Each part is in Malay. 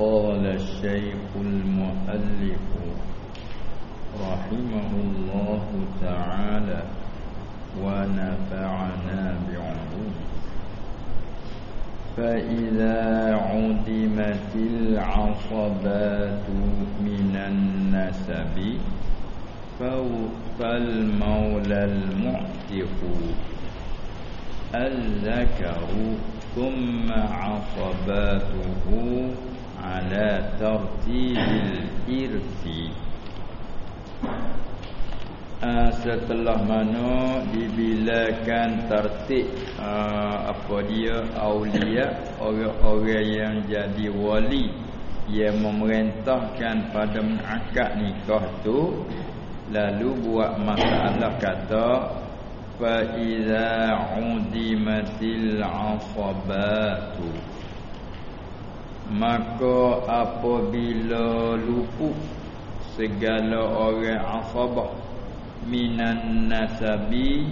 قال الشيخ المؤلف رحمه الله تعالى ونفعنا بعلوم فإذا عدمت العصبات من النسب فالمولى المعتق الذكر ثم عصباته ala tartibil irsi uh, setelah mana dibilakan tertib uh, apa dia aulia orang-orang yang jadi wali yang memerintahkan pada akad nikah tu lalu buat masalah kata fa iza udimatil asabatu maka apabila luput segala orang asabah minan nasabi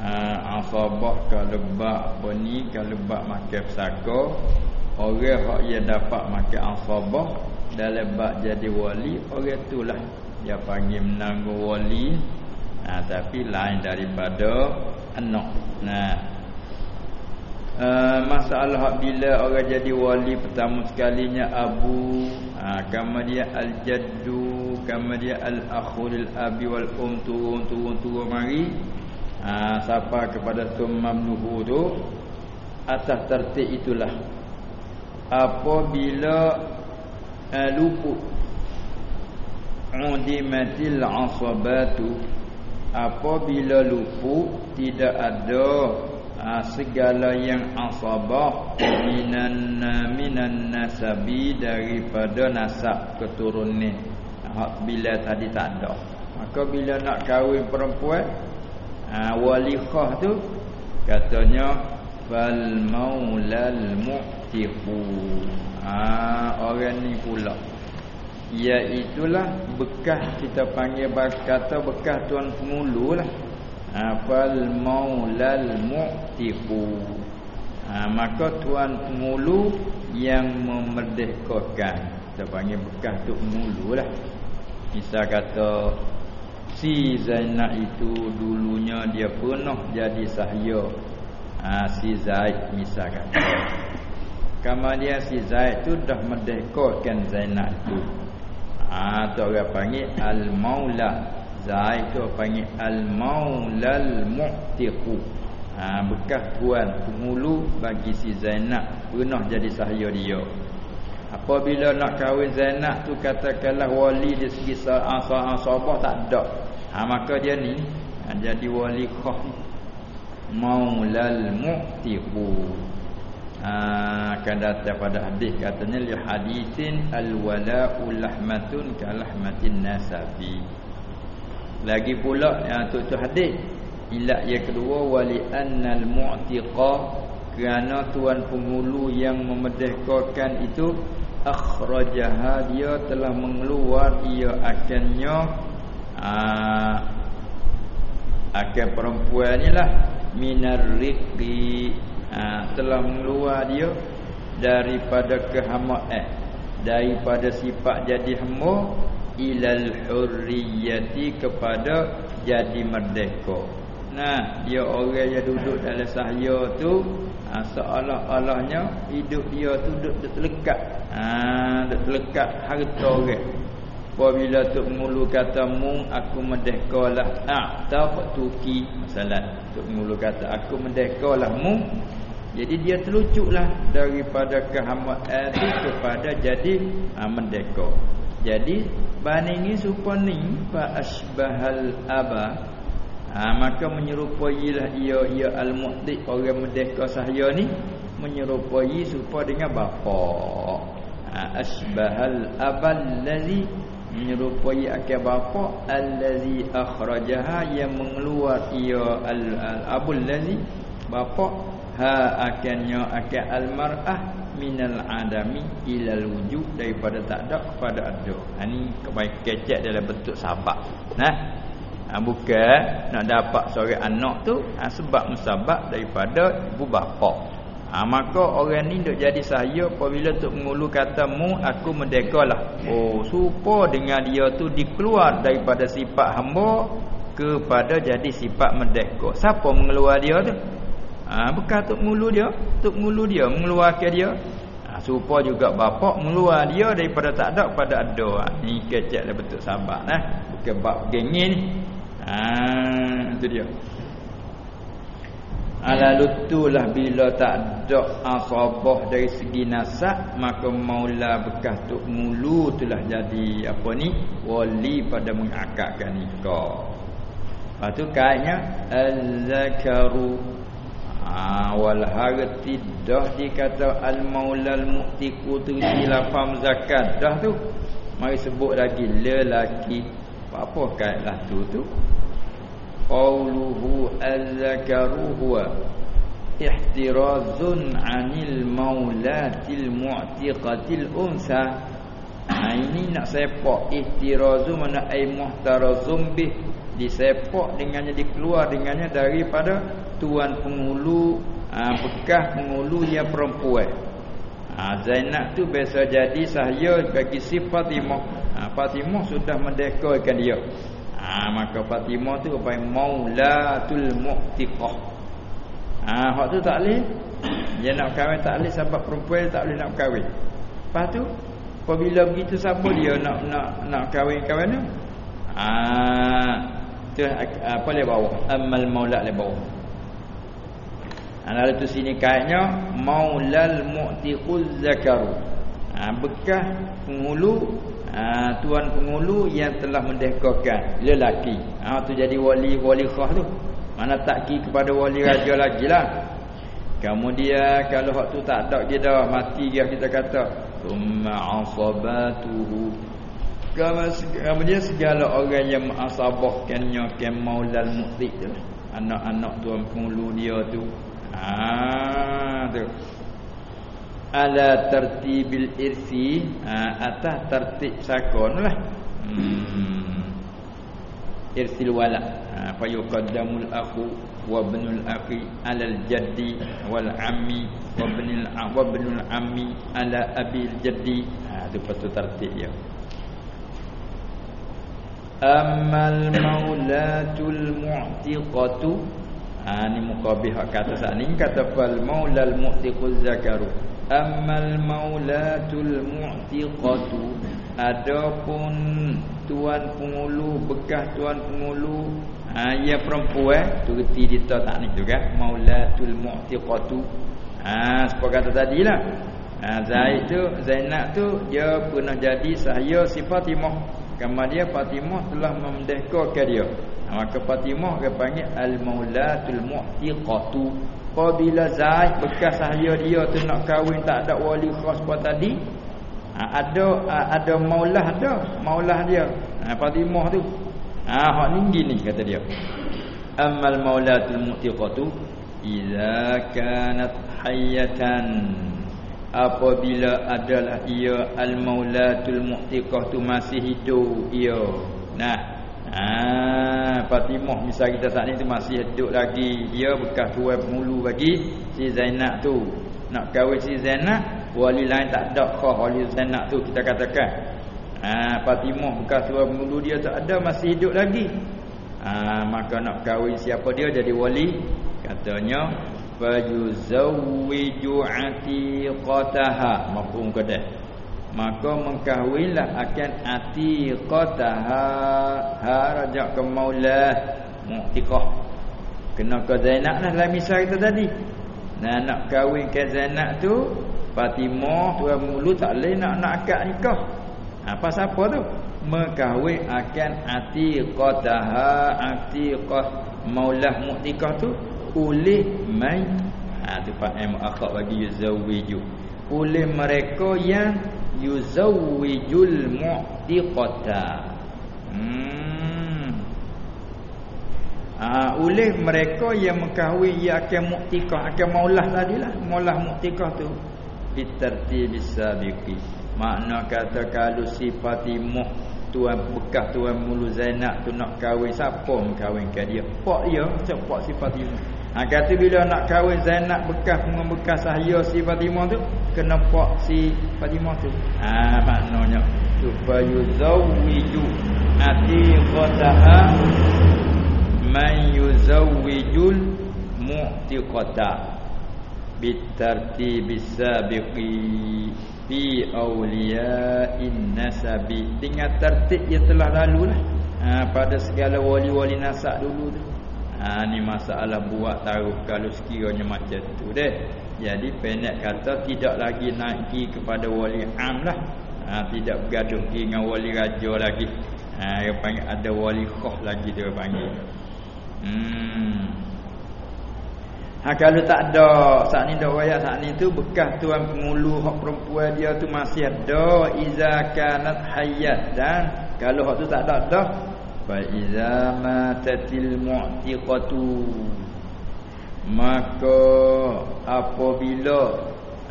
asabah kalau bak apa ni kalau bak makan pesaka. Orang hak yang dapat makan asabah dalam bak jadi wali orang itulah. Dia panggil menanggung wali. Ha, tapi lain daripada anak. Nah Uh, masalah bila orang jadi wali pertama sekalinya abu. Ha, kama dia al-jaddu kama dia al-akhul abi wal um turun turun turun mari. Ha, siapa kepada tumam nuhu tu atas tertib itulah. Apabila uh, luput udimatil asabatu apabila luput tidak ada ha, segala yang asabah minan minan nasabi daripada nasab keturunan hak bila tadi tak ada. Maka bila nak kahwin perempuan ha, wali khah tu katanya fal maulal mu'tiqu ha, orang ni pula. Iaitulah bekas kita panggil kata bekas tuan pengulu lah. Afal maulal mu'tiqu. Ha, maka tuan pengulu yang memerdekakan. Kita panggil bekas tu pengulu lah. Misal kata si Zainab itu dulunya dia pernah jadi sahaya. Ha, si Zaid misal kata. Kemudian si Zaid tu dah merdekakan Zainab itu. Ah tu orang panggil al-maula. Zaid tu panggil al-maulal mu'tiqu. Ha, bekas tuan pengulu bagi si Zainab pernah jadi sahaya dia. Apabila nak kahwin Zainab tu katakanlah wali di segi asal-asabah tak ada. Ha, maka dia ni ha, jadi wali khah maulal mu'tiqu akan datang pada hadis katanya li hadisin al wala'u lahmatun ka lahmatin nasabi lagi pula yang tu tu hadis ilat yang kedua wali annal mu'tiqa kerana tuan penghulu yang memerdekakan itu akhrajaha dia telah mengeluar ia akannya aa, akan perempuan ni lah minar riqi ha, telah mengeluar dia daripada kehamaan eh, daripada sifat jadi hamba ilal hurriyati kepada jadi merdeka. Nah dia orang yang duduk dalam sahaya tu ha, seolah-olahnya hidup dia tu duduk terlekat. Ha, duduk terlekat harta orang. Apabila tu mulu kata mung aku merdekalah. Ah tak tuki masalah. Tu mulu kata aku merdekalah mung jadi dia terlucuklah daripada kehamaan itu kepada jadi ha, merdeka. Jadi bandingi supani fa asbahal aba. Ha, maka menyerupailah ia ia al-mu'ti orang merdeka sahaya ni menyerupai serupa dengan bapa. Ha, asbahal abal ladzi menyerupai akal bapa allazi akhrajaha yang mengeluar ia al-abul ladzi bapa ha akannya akan almar'ah minal adami ilal wujud daripada tak ada kepada ada. Ha ni kecek dalam bentuk sabak. Nah. Ha, bukan nak dapat seorang anak tu ha, sebab musabak daripada ibu bapa. Ha, maka orang ni duk jadi saya apabila tok mengulu kata mu aku merdekalah. Oh, supo dengan dia tu dikeluar daripada sifat hamba kepada jadi sifat merdeka. Siapa mengeluar dia tu? Ha, bekas tok mengulu dia, tok mengulu dia mengeluarkan dia. Ha, supo juga bapak mengeluar dia daripada tak ada kepada ada. Ha, ni kecek dah betul sabar nah. Bukan bab gengin. Ha, itu dia. Alalutulah bila tak ada asabah dari segi nasab maka maula bekas tok mulu itulah jadi apa ni wali pada mengakadkan nikah. Lepas tu kaitnya al-zakaru ha, wal harti dah dikata al-maula al-mu'tiku tu silafam zakat dah tu. Mari sebut lagi lelaki. Apa kaitlah tu tu? qawluhu al-zakaru huwa ihtirazun 'anil maulatil mu'tiqatil unsa ha, ini nak sepak ihtirazu mana ai muhtarazum bih disepak dengannya dikeluar dengannya daripada tuan pengulu ha, bekas pengulu yang perempuan ha, Zainab tu biasa jadi sahaya bagi si Fatimah ha, Fatimah sudah mendekakan dia Ha, maka Fatimah tu apa maulatul mu'tiqah. Ha hak tu tak leh. Dia nak kahwin tak leh sebab perempuan tak boleh nak kahwin. Lepas tu apabila begitu siapa dia nak nak nak kahwin-kahwin tu? Ha tu apa le bawah? Amal maula le bawah. Ana tu sini kaitnya maulal mu'tiqul zakaru. Ha bekas pengulu ha, tuan pengulu yang telah mendekakan lelaki. Ha tu jadi wali wali khah tu. Mana takki kepada wali raja lagi lah. Kemudian kalau hak tu tak ada dia dah mati dia kita kata umma asabatuhu. Kemudian segala orang yang mengasabahkannya ke maulal mutik tu. Anak-anak tuan pengulu dia tu. Ha tu ala tertibil irsi ha, atas tertib sakon lah hmm. irsil wala ha, fa yuqaddamul akhu wa ibnul akhi ala al jaddi wal ammi wa ibnul wa ibnul ammi ala abil jaddi ha tu patu tertib dia amal maulatul mu'tiqatu. Ha ni mukabih kata saat ni. Kata fal maulal mu'tiquz zakaru. Amal maulatul mu'tiqatu. Adapun tuan pengulu bekas tuan pengulu ha, ya perempuan tu reti dia tak ni kan maulatul mu'tiqatu. Ha seperti kata tadilah. Ha Zaid tu Zainab tu dia pernah jadi sahaya si Fatimah kama dia Fatimah telah memerdekakan dia. Ha, maka Fatimah dia panggil al maulatul mu'tiqatu. Apabila Zaid bekas sahaya dia tu nak kahwin tak ada wali khas tadi ha, ada ha, ada maulah ada maulah dia. Ha, Fatimah tu. Ha hak tinggi ni kata dia. Amal maulatul mutiqatu idza kanat hayatan apabila adalah ia al maulatul mutiqah tu masih hidup ia nah Ah, Fatimah misal kita saat ni tu masih hidup lagi. Dia bekas tuan mulu bagi si Zainab tu. Nak kahwin si Zainab, wali lain tak ada kah wali Zainab tu kita katakan. Ah, Fatimah bekas tuan mulu dia tak ada masih hidup lagi. Ah, maka nak kahwin siapa dia jadi wali? Katanya fayuzawwiju atiqataha. Mafhum ke dah? maka mengkahwinlah akan atiqataha. Ha rajak ke maulah mu'tiqah. Kena ke Zainab lah dalam misal kita tadi. Nah nak kahwin ke Zainab tu Fatimah tuan mulu tak boleh nak nak akad nikah. Apa ha, siapa tu? Mengkahwin akan atiqataha atiqah maulah mu'tiqah tu oleh mai ha tu pak em akhak bagi yuzawiju. Oleh mereka yang yuzawwijul mu'tiqata. Hmm. Ah oleh mereka yang mengkahwin ia akan mu'tiqah akan maulah tadilah maulah mu'tiqah tu. Bitertib bisabiqi makna kata kalau si Fatimah tuan bekas tuan mulu Zainab tu nak kahwin siapa mengkahwinkan dia? Pak dia macam pak si Fatimah Ha kata bila nak kahwin Zainab bekas dengan bekas Sahya si Fatimah tu kena pak si Fatimah tu. Ha maknanya supaya zawiju atiqataha man yuzawwijul mu'tiqata bitartib bisabiqi fi awliya'in nasabi. Dengan tertib yang telah lalu lah. Ha, pada segala wali-wali nasab dulu tu Ha ni masalah buat taruh kalau sekiranya macam tu deh. Jadi pendek kata tidak lagi naiki kepada wali am lah. Ha, tidak bergaduh dengan wali raja lagi. Ha yang panggil ada wali khah lagi dia panggil. Hmm. Ha kalau tak ada saat ni dak wayah saat ni tu bekas tuan pengulu hak perempuan dia tu masih ada iza kanat hayat dan kalau hak tu tak ada dah fa iza matatil mu'tiqatu maka apabila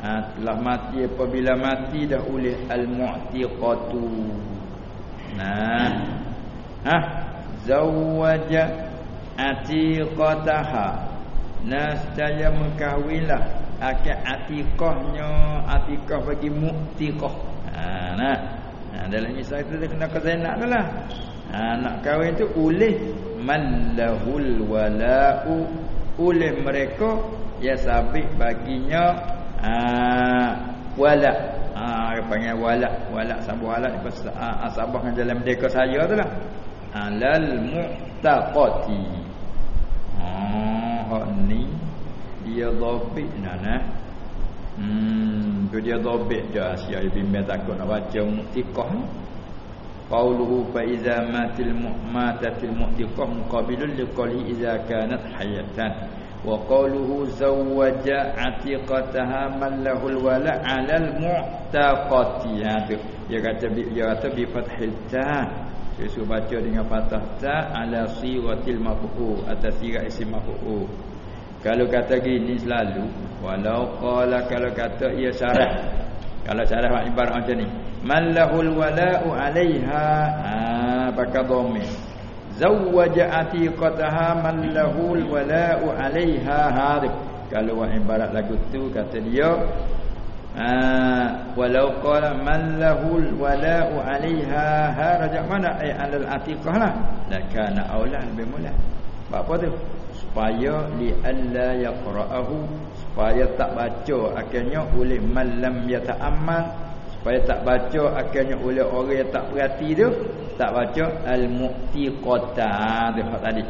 ha, telah mati apabila mati dah oleh al mu'tiqatu. Nah. Ha? Zawaja atiqataha. Nasaya mengkahwinlah akan atiqahnya atiqah bagi mu'tiqah. Ha nah. Ha, dalam kisah itu dia kena ke Zainab lah ha, nak kahwin tu oleh mallahul wala'u. Oleh mereka ya sabit baginya ha, wala ha dia panggil wala wala sabu wala ha, asabah dengan dalam merdeka saya tu lah. Alal mu'taqati. Ha ni dia dhabit nana hmm dia dhabit je. Asia ibn takut nak baca mu'tiqah Qauluhu fa iza matil mu'matatil mu'tiqah muqabilun liqali iza kanat hayatan. Wa qauluhu zawwaja atiqataha man lahul wala 'alal mu'taqati. Tu. Dia kata dia kata bi fathil ta. Suruh baca dengan fathah ta ala siratil maf'u atas sirat isim maf'u kalau kata gini selalu walau qala kalau kata ia syarat. Kalau syarat ibarat macam ni man lahul wala'u 'alaiha. Ah pakai dhamir zawwaja atiqataha man lahul wala'u 'alaiha. Hadib kalau ibarat lagu tu kata dia ah walau qala man lahul wala'u 'alaiha. Ha mana? Ai alal atiqah lah. Lakana aula lebih mula apa tu? Supaya li alla yaqra'ahu. Supaya tak baca akhirnya oleh man lam yata'ammal supaya tak baca akhirnya oleh orang yang tak perhati tu tak baca al-mu'tiqata. Tu hak tadi.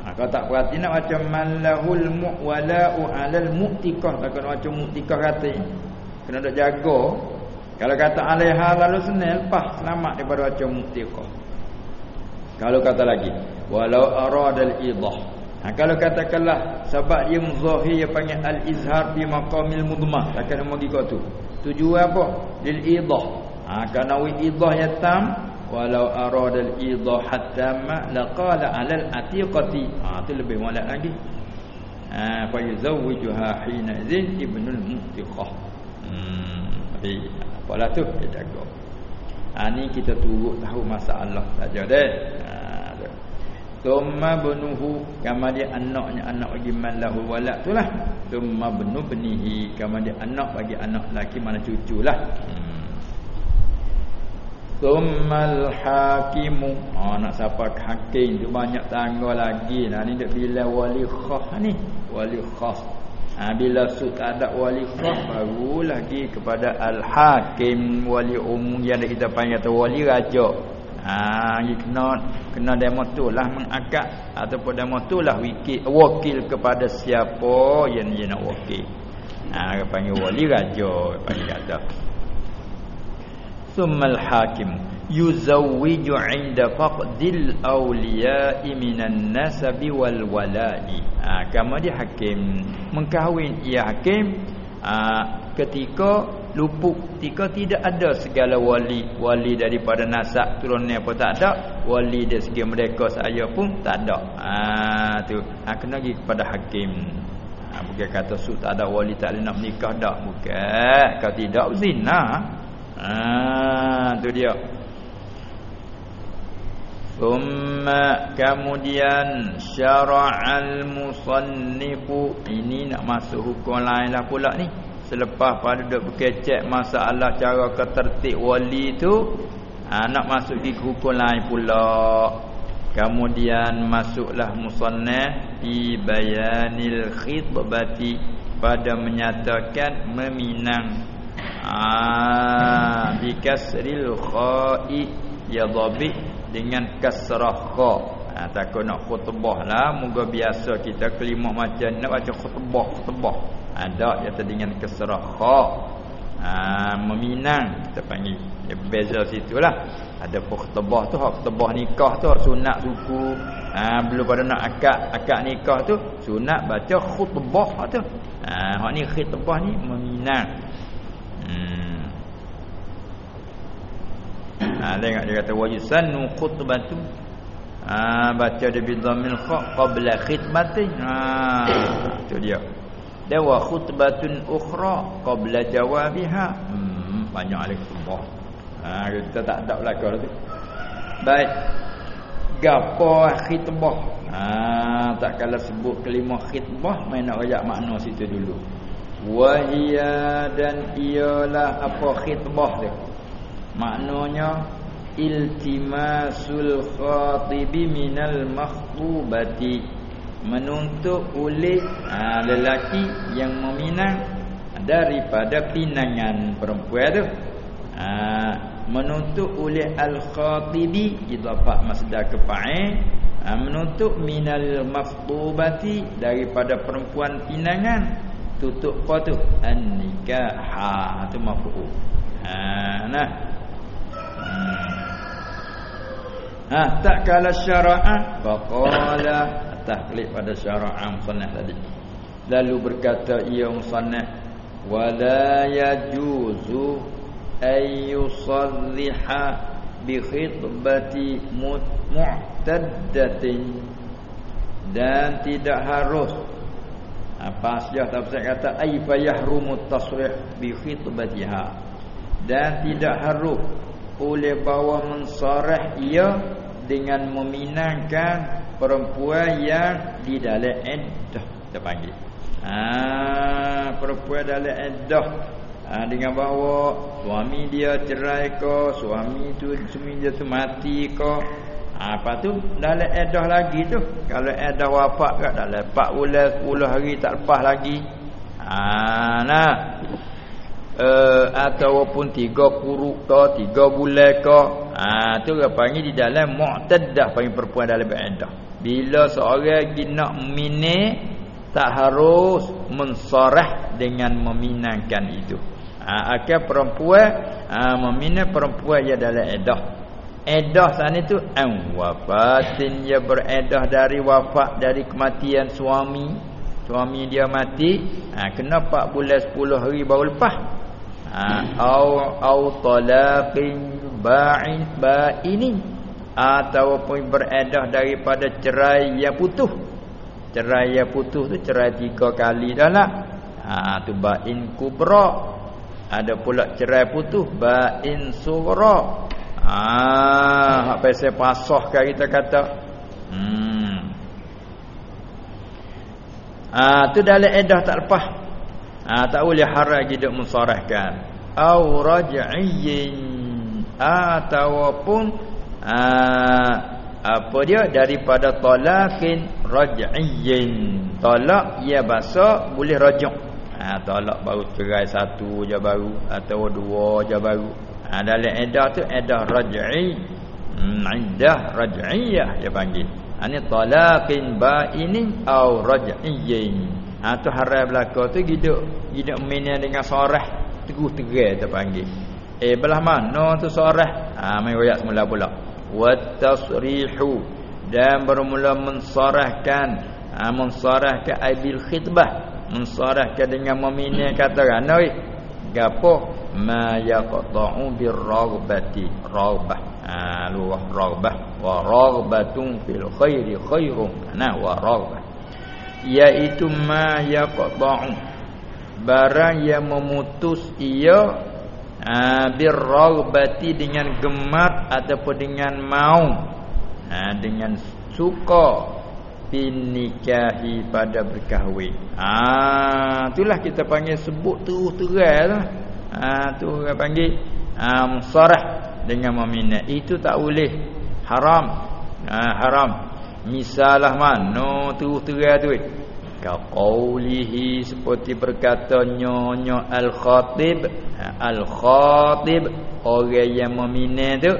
Ha, kalau tak perhati nak baca malahul mu'wala'u alal mu'tiqah tak kena baca mu'tiqah kata kena nak jaga. Kalau kata alaiha lalu senil lepas selamat daripada baca mu'tiqah. Kalau kata lagi walau aradal idah. Ha, kalau katakanlah sebab dia muzahir dia panggil al-izhar di maqamil mudmah. Takkan nama gigau tu tujuan apa? Lil idah. Ha kana wi idah ya tam walau arada al idah hatta ma ala al atiqati. Ha tu lebih molek lagi. Ha fa yuzawwijuha hina zin ibnul mutiqah hmm tapi apalah tu? Kita jaga. Ha ni kita turut tahu masalah saja deh Tumma bunuhu kama dia anaknya anak bagi man lahu walad tu lah. Tumma bunu benihi kama dia anak bagi anak laki mana cucu lah. Tummal hakimu. Oh nak siapa hakim tu banyak tangga lagi. Nah ni dak bila wali khas ni. Wali khas. Ha, bila su tak ada wali khas baru lagi kepada al hakim wali umum yang kita panggil tu wali raja. Ha ni kena kena demo tu lah mengakad ataupun demo tu lah wakil, wakil kepada siapa yang dia nak wakil. Ha dia panggil wali raja panggil kata. Summal hakim yuzawwiju 'inda faqdil awliya'i minan nasabi wal wala'i. Ha kama dia hakim mengkahwin ia hakim ha, ketika luput ketika tidak ada segala wali wali daripada nasab turunnya pun tak ada wali dari segi mereka saya pun tak ada. Ha tu. Ha, kena pergi kepada hakim. Ha, bukan kata su tak ada wali tak nak menikah dak. Bukan. Kalau tidak zina ha tu dia. Thumma kemudian syara'al musannifu. Ini nak masuk hukum lain lah pula ni. Selepas pada duk berkecek masalah cara ketertib wali tu, ha, nak masuk di hukum lain pula. Kemudian masuklah musannaf di bayanil khitbati pada menyatakan meminang ah bi kasril kha'i ya dhabit dengan kasrah kha ha, takut nak khutbah lah. Moga biasa kita kelima macam nak baca khutbah khutbah. Ada ha, iaitu dengan kasrah kha ha, meminang kita panggil. Dia beza situlah ada khutbah tu khutbah nikah tu sunat suku. Ha, belum pada nak akad akad nikah tu sunat baca khutbah tu. Ha hak ni khutbah ni meminang. Hmm. Ha tengok dia kata wa yusannu khutbatu ha baca dia bi dhammil kha qabla khitbati ha tu dia. Dan wa khutbatun ukhra qabla jawabiha. Hmm banyak alaikumullah ha kita tak ada belaka tu baik. Gapo khitbah ha tak kala sebut kelima khitbah main nak rajak makna situ dulu. Wahia dan ialah apa khitbah dia? Maknanya iltimasul khatibi minal makhtubati menuntut oleh ha, lelaki yang meminang daripada pinangan perempuan tu. Ha, menuntut oleh al khatibi idafah masdar ke fa'il ha, menuntut minal makhtubati daripada perempuan pinangan. Tutup apa tu an nikah ha tu ha nah Ha? Tak kala syara'a faqala. Taklif pada syara'a musannaf tadi. Lalu berkata ia musannaf wala yajuzu ay yusalliha bi khitbati mu'taddatin. Dan tidak harus. Apa saja tafsir kata ay fa yahrumu tasrih bi khitbatiha dan tidak harus. Oleh bawa mensarah ia dengan meminangkan perempuan yang di dalam iddah kita panggil. Ha perempuan dalam iddah ha, dengan bawa suami dia cerai ke, suami tu suami dia tu mati ke. Ha, apa tu dalam iddah lagi tu. Kalau iddah wafat kat dalam 4 bulan 10 hari tak lepas lagi. Ha nah uh, ataupun tiga kuruk ke tiga bulan ke. Ha tu dia panggil di dalam mu'taddah panggil perempuan dalam iddah bila seorang nak mini tak harus mensarah dengan meminangkan itu. Ha akan perempuan ha, memina perempuan yang dalam iddah iddah sana itu an wafatin dia beredah dari wafat dari kematian suami. Suami dia mati ha, kena 4 bulan 10 hari baru lepas au au talaqin ba'in ba'ini. Ataupun beredah daripada cerai yang putus. Cerai yang putus tu cerai tiga kali dah lah. Ha tu ba'in kubra. Ada pula cerai putus ba'in sughra. Ha hak pasal pasahkan kita kata. Hmm. Ah tu dalam edah tak lepas ha, tak boleh haram hidup mensarahkan au raj'iyyin ataupun ha, apa dia? Daripada talaqin raj'iyyin. Talak ia bahasa boleh rajuk. Ha, talak baru cerai satu je baru atau dua je baru. Ha, dalam edah tu edah raj'i. Hmm, iddah raj'iyah dia panggil. Ini talaqin ba'inin au raj'iyyin Ha tu haram belaka tu hidup hidup minya dengan sorah teguh terai tu panggil. Eh belah mana tu sorah? Ha mai royak semula pula. Wat tasrihu dan bermula mensarahkan ha mensarahkan aibil khitbah mensarahkan dengan meminang kata rana oi gapo ma yaqta'u bir raghbati raghbah. Ha lu raghbah. Wa raghbatun fil khairi khairum nah wa raghbah iaitu ma yaqta'u barang yang memutus ia ha, birraghbati dengan gemar ataupun dengan mau ha, dengan suka nikahi pada berkahwin. Ah, itulah kita panggil sebut terus terang lah. Ah, tu orang panggil um, sarah dengan meminat. Itu tak boleh haram. Ah, haram. Misalah mana terus terang tu. Kaqaulihi seperti berkata nyonya al-khatib. Al-khatib orang yang meminat tu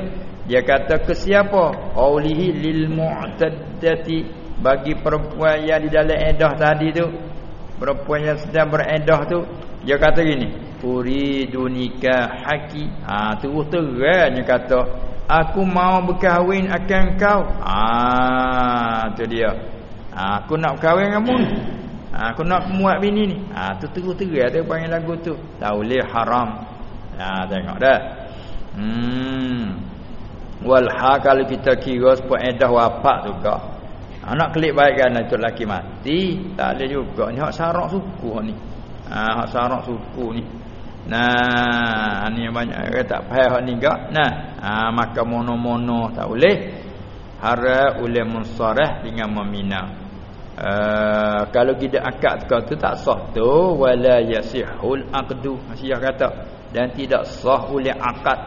dia kata ke siapa? Qaulihi lil mu'taddati bagi perempuan yang di dalam edah tadi tu perempuan yang sedang beredah tu dia kata gini uridu nikah haki ha terus terangnya kata aku mau berkahwin akan kau. Ha tu dia. Ha, aku nak berkahwin dengan kamu ha, aku nak muat bini ni. Ha tu terus terang tu panggil lagu tu. Boleh haram. Ha tengok dah. Hmm. Wal kalau kita kira sepuluh edah wapak kau Anak kelik baik kan itu lelaki mati, tak ada juga. Ni hak sarak suku ni. Ha hak sarak suku ni. Nah, ni banyak orang tak faham hak ni gak. Nah, ha, maka mono-mono tak boleh. Hara oleh munsarah dengan memina. Uh, kalau kita akad kau tu tak sah tu. Wala yasihul aqdu. Masih kata. Dan tidak sah oleh akad.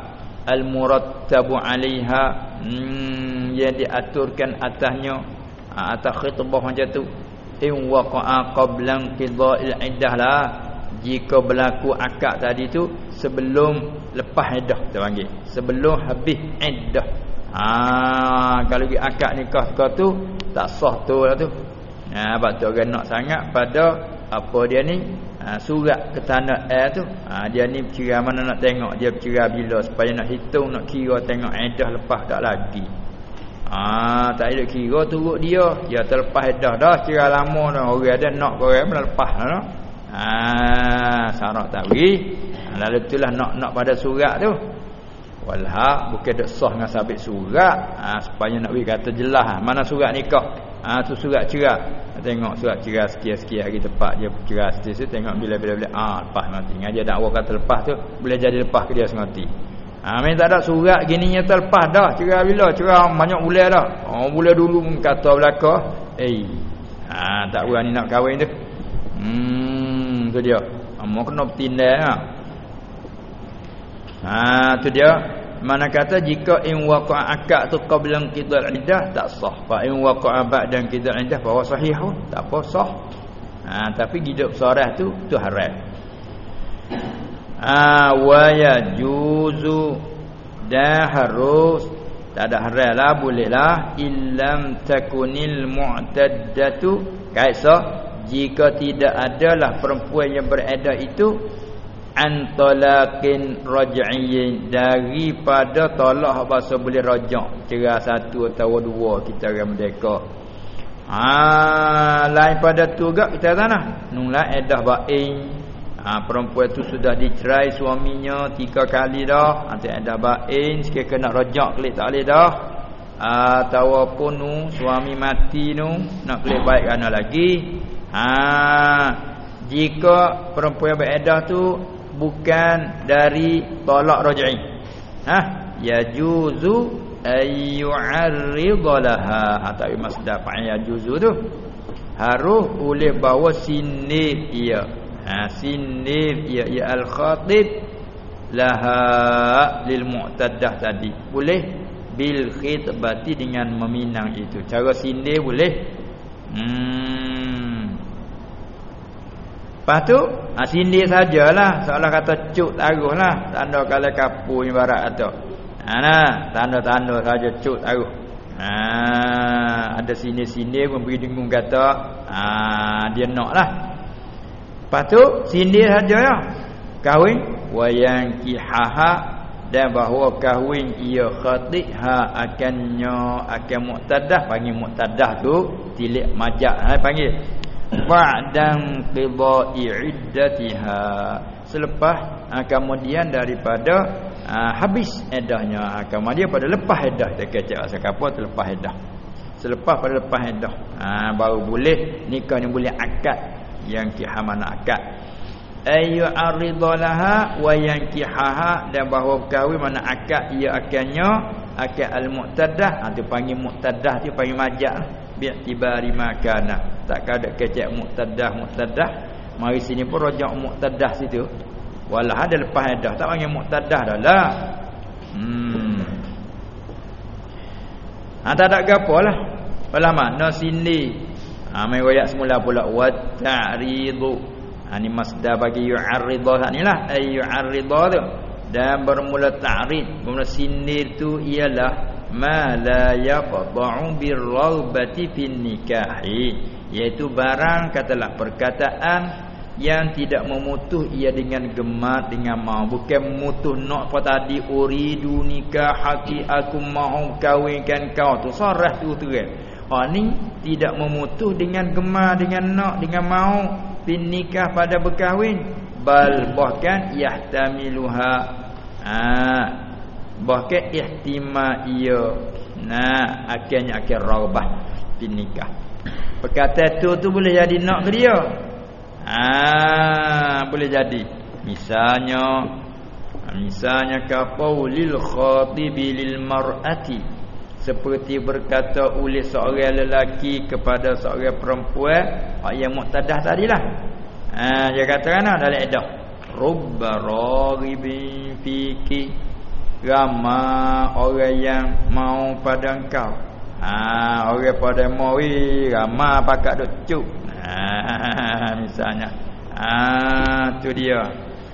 Al murattabu alaiha. Hmm, yang diaturkan atasnya. Ha, atas khitbah macam tu. In waqa'a qablan qida'il iddah lah jika berlaku akad tadi tu sebelum lepas iddah kita panggil. Sebelum habis iddah. Ha kalau pergi akad nikah kau tu tak sah tu lah tu. Ha sebab tu orang nak sangat pada apa dia ni? Ha, surat ke tanah air tu. Ha, dia ni bercerai mana nak tengok. Dia bercerai bila? Supaya nak hitung nak kira tengok iddah lepas tak lagi. Ah, tak ada kira turut dia. Dia terlepas dah dah kira lama dah. Orang ada nak kau orang lepas dah. Ah, syarat tak bagi. Lalu itulah nak nak pada surat tu. Walha bukan dak sah dengan sabit surat. Ah, supaya nak bagi kata jelas mana surat nikah. Ah, tu surat cerai. Tengok surat cerai sekian-sekian hari tepat dia cerai sekian tengok bila-bila bila ah lepas nanti. Ngaji dakwah kata lepas tu boleh jadi lepas ke dia sengati. Ha main tak ada surat gininya terlepas dah cerai bila cerai banyak bulan dah. Oh bulan dulu kata belaka. Eh. Ha tak berani nak kahwin tu. Hmm tu dia. Amo kena bertindak ha. Ha tu dia. Mana kata jika in waqa akad tu qablan qidal iddah tak sah. Fa in waqa ba'dan qidal iddah bahawa sahih tak apa sah. Ha tapi hidup sorah tu tu haram ah wa yajuzu dah harus tak ada haram lah boleh lah illam takunil mu'taddatu kaisa jika tidak adalah perempuan yang beredar itu antalaqin raj'iyyin daripada tolak bahasa boleh rajak cerai satu atau dua kita orang merdeka. Ah lain pada tu gak kita tanah nunglah edah bain ha, perempuan itu sudah dicerai suaminya tiga kali dah. Nanti ada bain sikit kena rojak kelik tak boleh dah. Ataupun nu suami mati nu nak kelik baik ana lagi ha jika perempuan beredah tu bukan dari tolak raj'i ha ya juzu ayyu'arridalaha atau masdar fa'il ya juzu tu. Harus boleh bawa sinir ia. Ha sinir ya ya al khatib laha lil mu'taddah tadi. Boleh? Bil khitbati dengan meminang itu. Cara sindir boleh? Hmm lepas tu ha, sindir sajalah. Seolah kata cuk taruhlah. Tanda kalau kapu ibarat atau ha nah tanda-tanda saja cuk taruh. Ha ada sindir-sindir memberi dengung kata ha dia naklah. Lepas tu sindir saja ya. Kahwin wayang kihaha dan bahawa kahwin ia khatiha akannya akan muqtadah. Panggil muqtadah tu tilik majak ha panggil ba'dan qidai iddatiha. Selepas ha, kemudian daripada ha, habis eddahnya. Ha, kemudian pada lepas eddah dia kata asal apa terlepas eddah? Selepas pada lepas eddah ha, baru boleh nikah ni boleh akad. Yang kihamana akad? Ayu aridolaha wa yankihaha dan bahawa kahwin mana akad ia akannya akad al-muqtadah. Tu panggil muqtadah tu panggil majak bi tibari makana tak ada kecek muqtadah muqtadah mari sini pun rojak muqtadah situ walah ada lepas dah tak panggil muqtadah dah lah hmm ha tak ada gapalah Walah mana sini ha mai royak semula pula wa ta'ridu Ini masdar bagi yu'arridah ni lah. Ay yu'arridah tu. Dan bermula ta'rid. Bermula sindir tu ialah. Ma la yaqta'u birraubati fin nikahi. Iaitu barang katalah perkataan. Yang tidak memutuh ia dengan gemar dengan mau. Bukan memutuh nak apa tadi. Uridu nikah hati aku mahu kawinkan kau tu. Sarah tu tu kan. Oh ni tidak memutuh dengan gemar dengan nak dengan mau bin nikah pada berkahwin bal bahkan yahtamiluha ha bahkan ihtimal ia nah akhirnya akhir raubah bin nikah perkataan tu tu boleh jadi nak ke dia? Ha boleh jadi. Misalnya misalnya kafaulil khatibi lil mar'ati. Seperti berkata oleh seorang lelaki kepada seorang perempuan yang muqtadah tadilah. Ha dia kata kan dalam edah rubba raghibin fiki. Ramai orang yang mau pada engkau ha orang pada mau ramai pakak duk cuk ha misalnya ha tu dia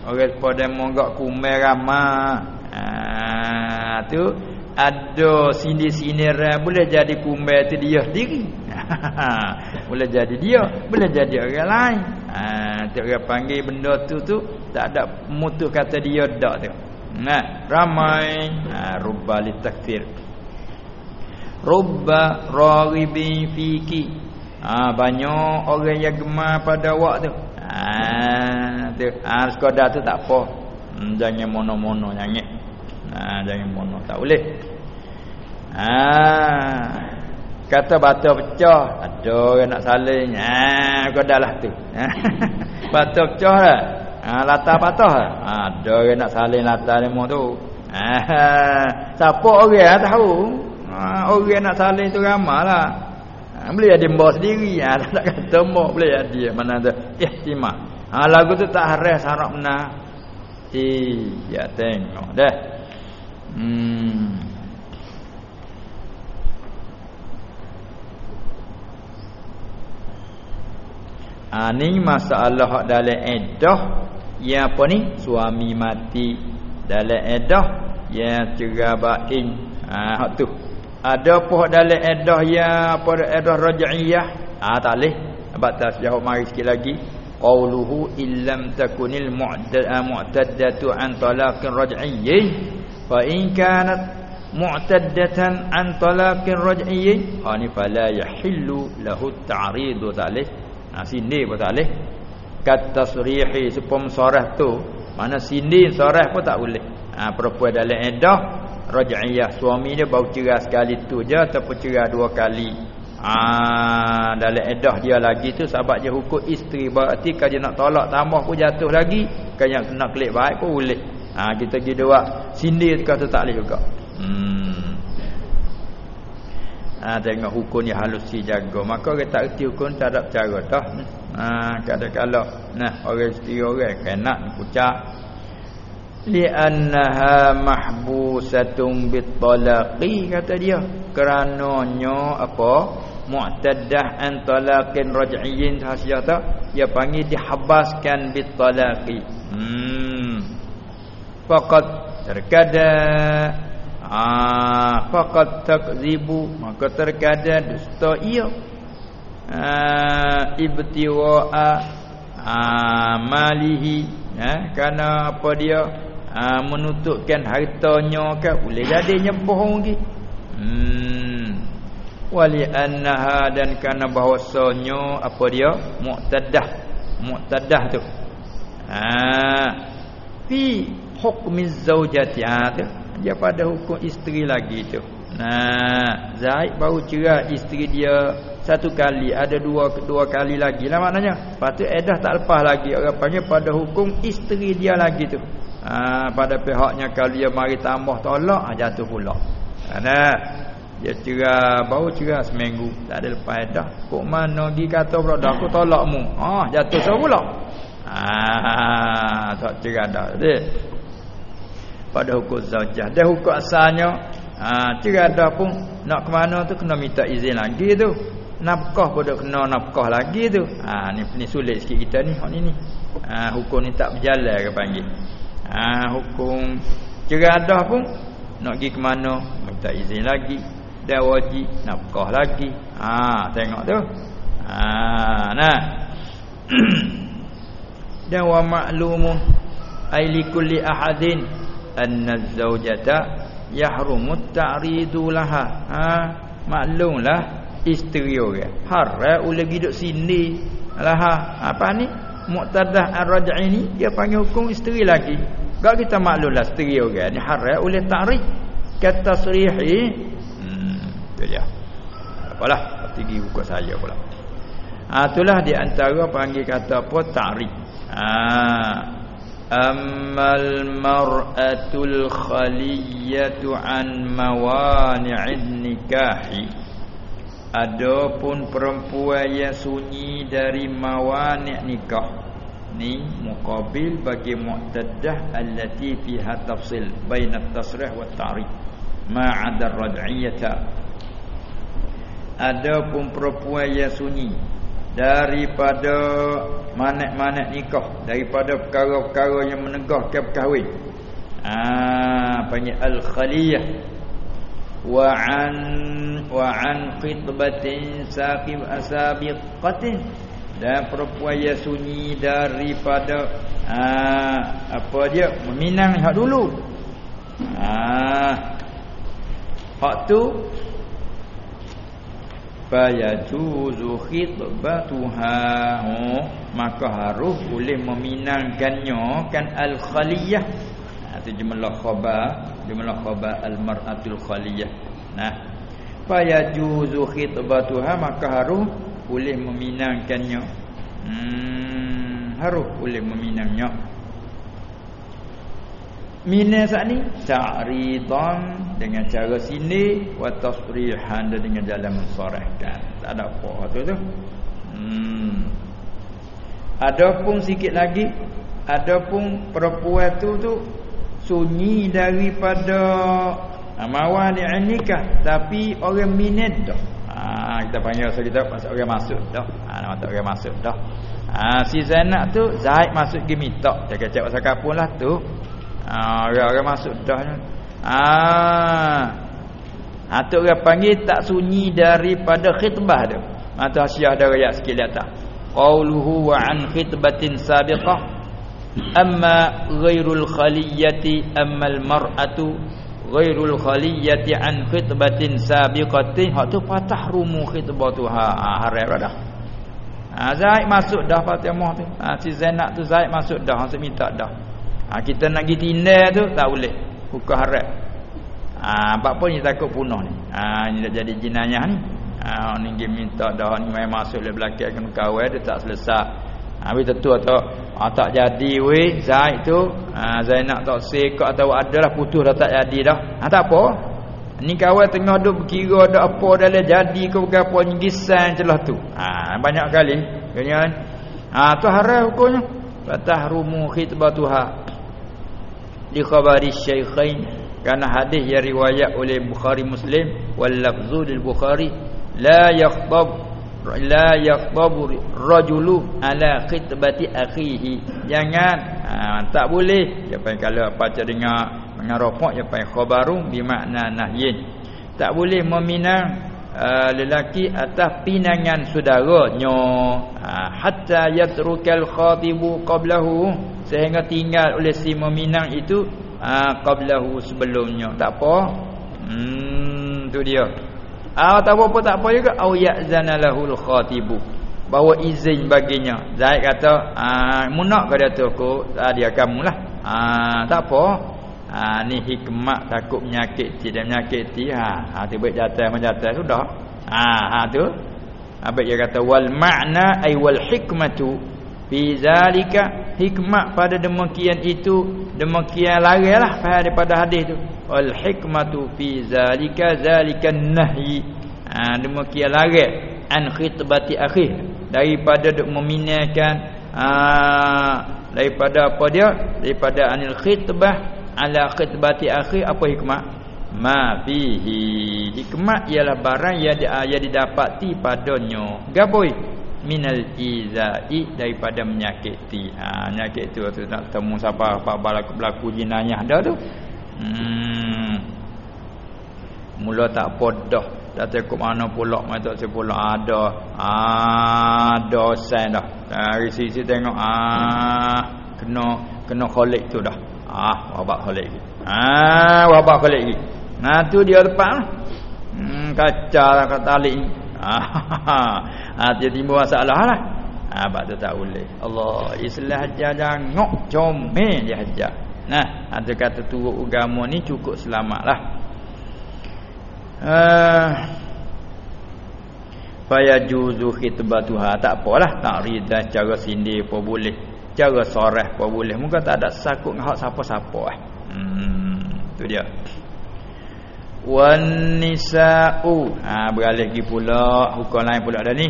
orang pada mau gak kumai ramai ha tu ada sini-sini boleh jadi kumbel tu dia sendiri. boleh jadi dia, boleh jadi orang lain. Ha tu orang panggil benda tu tu tak ada mutu kata dia dak tu. Nah, ramai ha rubba li takfir. Rubba raghibin fiki. Ha banyak orang yang gemar pada awak tu. Ha tu ha sekadar tu tak apa. Hmm, jangan mono-mono jangan. Ha jangan mono tak boleh. Ha kata batu pecah, ada orang nak saling. Ha kau dahlah tu. Ha, batu pecah dah. Ha latar patah. Ha ada orang nak saling latar lemo tu. Ha siapa orang tahu? Ha orang nak saling tu ramailah. Ha, boleh jadi mbak sendiri. Ha, Tak kata mbak boleh jadi. Mana ada ihtimah ha, Lagu tu tak harus harap menang. Iya tengok dah. Hmm. Ha, ni masalah dalam edah yang apa ni? Suami mati. Dalam edah yang cerai bain ha hak tu ada apa dalam edah yang apa edah raj'iyah ha tak leh batas jawab mari sikit lagi. Qauluhu illam takunil mu'taddatu an talaqin raj'iyyin fa in kanat mu'taddatan an talaqin raj'iyyin ha ni fala yahillu lahu at-ta'rid talih ha sini pun talih kat tasrihi supam sarah tu mana sini sarah pun tak boleh. Ha perempuan dalam iddah raj'iyah suami dia baru cerai sekali tu je ataupun cerai dua kali ha dalam iddah dia lagi tu sebab dia hukum isteri berarti kalau dia nak tolak tambah pun jatuh lagi kalau yang nak klik baik pun boleh Ha kita pergi dua sindir kata tak boleh juga. Hmm. Ha tengok hukum ni halus si jaga. Maka kita tak reti hukum tak ada cara dah. Ha kadang-kadang nah orang isteri orang kena pucak li annaha mahbusatun bitalaqi kata dia. Kerananya apa? Mu'taddah an talaqin raj'iyyin hasiah tak? Dia panggil dihabaskan bitalaqi hmm. Faqad terkada ah faqad takzibu maka terkada dusta ia. Ah ibtiwa ah malihi ya kerana apa dia ah menutupkan hartanya ke boleh jadi nyebohong lagi. Hmm. Wali annaha dan kerana bahwasanya apa dia? Muqtadah. Muqtadah tu. Ah fi hukmi zaujati ha tu. Dia pada hukum isteri lagi tu. Nah Zaid baru cerai isteri dia satu kali ada dua dua kali lagi lah maknanya. Lepas tu edah tak lepas lagi. Orang panggil pada hukum isteri dia lagi tu ha, pada pihaknya kalau dia mari tambah tolak ha, jatuh pula. Kerana dia cerah baru cerah seminggu. Tak ada lepas dah. Kok mana pergi kata pula dah aku tolak mu ha, jatuh so pula. Ha, tak cerah dah jadi pada hukum zaujah dan hukum asalnya ha, cerah dah pun nak ke mana tu kena minta izin lagi tu. Nafkah pun kena nafkah lagi tu. Ha, ni, ni sulit sikit kita ni ni ni. Ha, hukum ni tak berjalan ke panggil ha, hukum. Ceradah pun nak pergi ke mana? Minta izin lagi. Dan wajib nafkah lagi. Ha tengok tu. Ha nah. Dan wa ma'lumu ay li kulli ahadin anna az-zawjata yahrumu at-ta'ridu laha. Ha maklumlah isteri orang. Haram boleh duduk sini. Laha. Apa ni muqtadah ar-raj'i ni dia panggil hukum isteri lagi. Gak kita maklumlah seteri orang ni haram oleh ta'rif. Kata srihi hmm tu dia. Apalah tinggi buku saya pula. Ha itulah di antara panggil kata apa ta'rif. Ha. Ammal mar'atul khaliyatu an mawani'in nikahi adapun perempuan yang sunyi dari mawani' nikah ni muqabil bagi mu'taddah allati fiha tafsil baina at-tasrih wa at-ta'rif ma 'ada ar-rad'iyyata adapun perempuan yang sunyi daripada manak-manak nikah daripada perkara-perkara yang menegahkan perkahwin ah panggil al-khaliyah wa an wa an khitbatin saqib asabiqatin dan perempuan yang sunyi daripada aa, ha, apa dia? Meminang hak dulu. Ah hak tu. Fayajuzu khitbatuha maka harus boleh meminangkannya kan al khaliyah ha, itu jumlah khabar jumlah khabar al mar'atul khaliyah. Nah. Fayajuzu khitbatuha maka harus boleh meminangkannya. Hmm, harus boleh meminangnya. Mina saat ni Ta'ridan Dengan cara sini Wa tasrihan dengan jalan mensorehkan. Tak ada apa tu tu. Hmm. Adapun sikit lagi Adapun perempuan tu tu Sunyi daripada Mawani nikah Tapi orang minat dah ha, kita panggil rasa kita masuk orang masuk dah. Ha nama tak orang masuk dah. Ha si Zainab tu Zaid masuk pergi minta. Dia kata pasal kapun lah tu. Ha orang-orang masuk dah. Ha Ha tu orang panggil tak sunyi daripada khitbah tu. Mata Syiah ada ayat sikit di atas. Qauluhu wa an khitbatin sabiqah amma ghairul khaliyati amma al mar'atu ghairul khaliyati an khitbatin sabiqatin. Hak tu fatahrumu khitbatuha ha haram dah ha Zaid masuk dah Fatimah tu. Ha si Zainab tu Zaid masuk dah hang minta dah. Ha kita nak pergi tindal tu tak boleh. Hukum haram ha apa ni takut punah ni. Ha ni dah jadi jenayah ni. Ha ni minta dah ni mai masuk le belakang kena kawal dia tak selesai Habis tentu atau ah, tak jadi weh Zaid tu ah, Zainab tak sekak atau adalah putus dah tak jadi dah. Ha, tak apa. Ni kawan tengah duk berkira ada apa dalam jadi ke apa nyigisan celah tu. Ha, banyak kali. Kan? Ha, tu haram hukumnya. Fatahrumu khitbatuha. Di khabari syaikhain. Kerana hadis yang riwayat oleh Bukhari Muslim. Wal lafzu Bukhari. La yakhtab la yaqdabu rajulu ala khitbati akhihi. Jangan. Ha, tak boleh. Siapa kalau baca dengar rafaq siapa yang khabarum bermakna nahyin. Tak boleh meminang uh, lelaki atas pinangan saudaranya ha, hatta yatrukal khatibu qablahu. Sehingga tinggal oleh si meminang itu uh, qablahu sebelumnya tak apa. Hmm tu dia Ah tak apa tak apa juga au ya'zana lahul khatibu. Bawa izin baginya. Zaid kata, ah munak dia tu aku, ah, dia kamulah. Ah tak apa. Ah ni hikmat takut menyakiti dan menyakiti ha. Ha tiba jatuh menjatuh sudah. Ah ha tu. apa dia kata wal ma'na ay wal hikmatu fi zalika hikmah pada demikian itu demikian larilah faham daripada hadis tu. Wal hikmatu fi zalika zalika nahyi. Ha, demikian lari an khitbati akhir. Daripada meminakan ha, daripada apa dia? Daripada anil khitbah ala khitbati akhir apa hikmah ma fihi. Hikmah ialah barang yang yang didapati padanya. Gapoi minal izai daripada menyakiti ha menyakit tu tu tak temu siapa apa berlaku, berlaku jinayah dah tu? Hmm. Mula tak podah dah tekuk mana pula mai tak sepula ada. Ada sen dah. Dari sisi tengok ah kena kena kolek tu dah. Ah wabak kolek lagi. Ah wabak kolek lagi. Nah tu dia lepas lah. Hmm, kaca lah kat tali ni. Ha, dia timbul masalah lah. Ha, bak tu tak boleh. Allah, Islam hajar jangok comel dia hajar. Nah, ada kata turut agama ni cukup selamatlah. Uh, Faya juzu khitbatuha Tak apalah Tak rida cara sindir pun boleh Cara soreh pun boleh Muka tak ada sakut dengan siapa-siapa eh. Hmm, tu dia wan nisa'u. Ha beralih lagi pula. Hukum lain pula dah ni.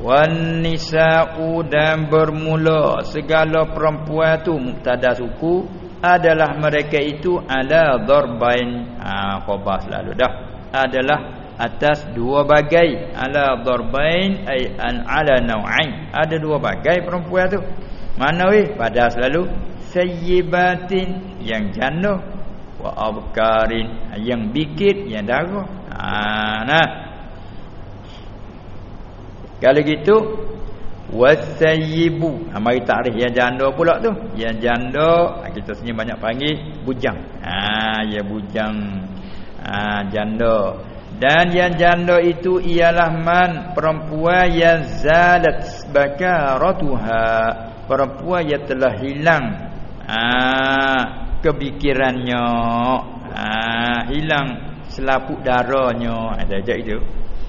Wan nisa'u dan bermula. Segala perempuan tu muktada suku adalah mereka itu ala darbain. Ha khabar selalu dah. Adalah atas dua bagai. Ala darbain ai an ala nau'ain. Ada dua bagai perempuan tu. Mana weh? Pada selalu sayyibatin yang jannah wa abkarin. Yang bikit yang darah. Ha nah. Kalau gitu wasayyibu ha, mari takrif yang janda pula tu. Yang janda ha, kita sini banyak panggil bujang. Ha ya bujang. Ha janda. Dan yang janda itu ialah man perempuan yang zalat bakaratuha. Perempuan yang telah hilang. Ha kepikirannya ha, hilang selaput darahnya. Ada ha, itu.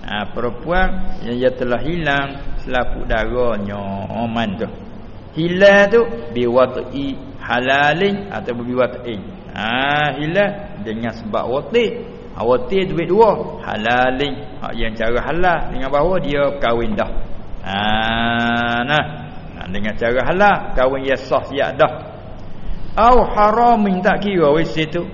Ha, perempuan yang dia telah hilang selaput darahnya. Oman tu. Hilang tu biwati halalin atau biwati ha hilang dengan sebab wati. Ha, wati duit dua halalin. Ha, yang cara halal dengan bahawa dia kahwin dah. Ha nah. Ha, dengan cara halal kahwin ya sah siap dah au haramin tak kira wis itu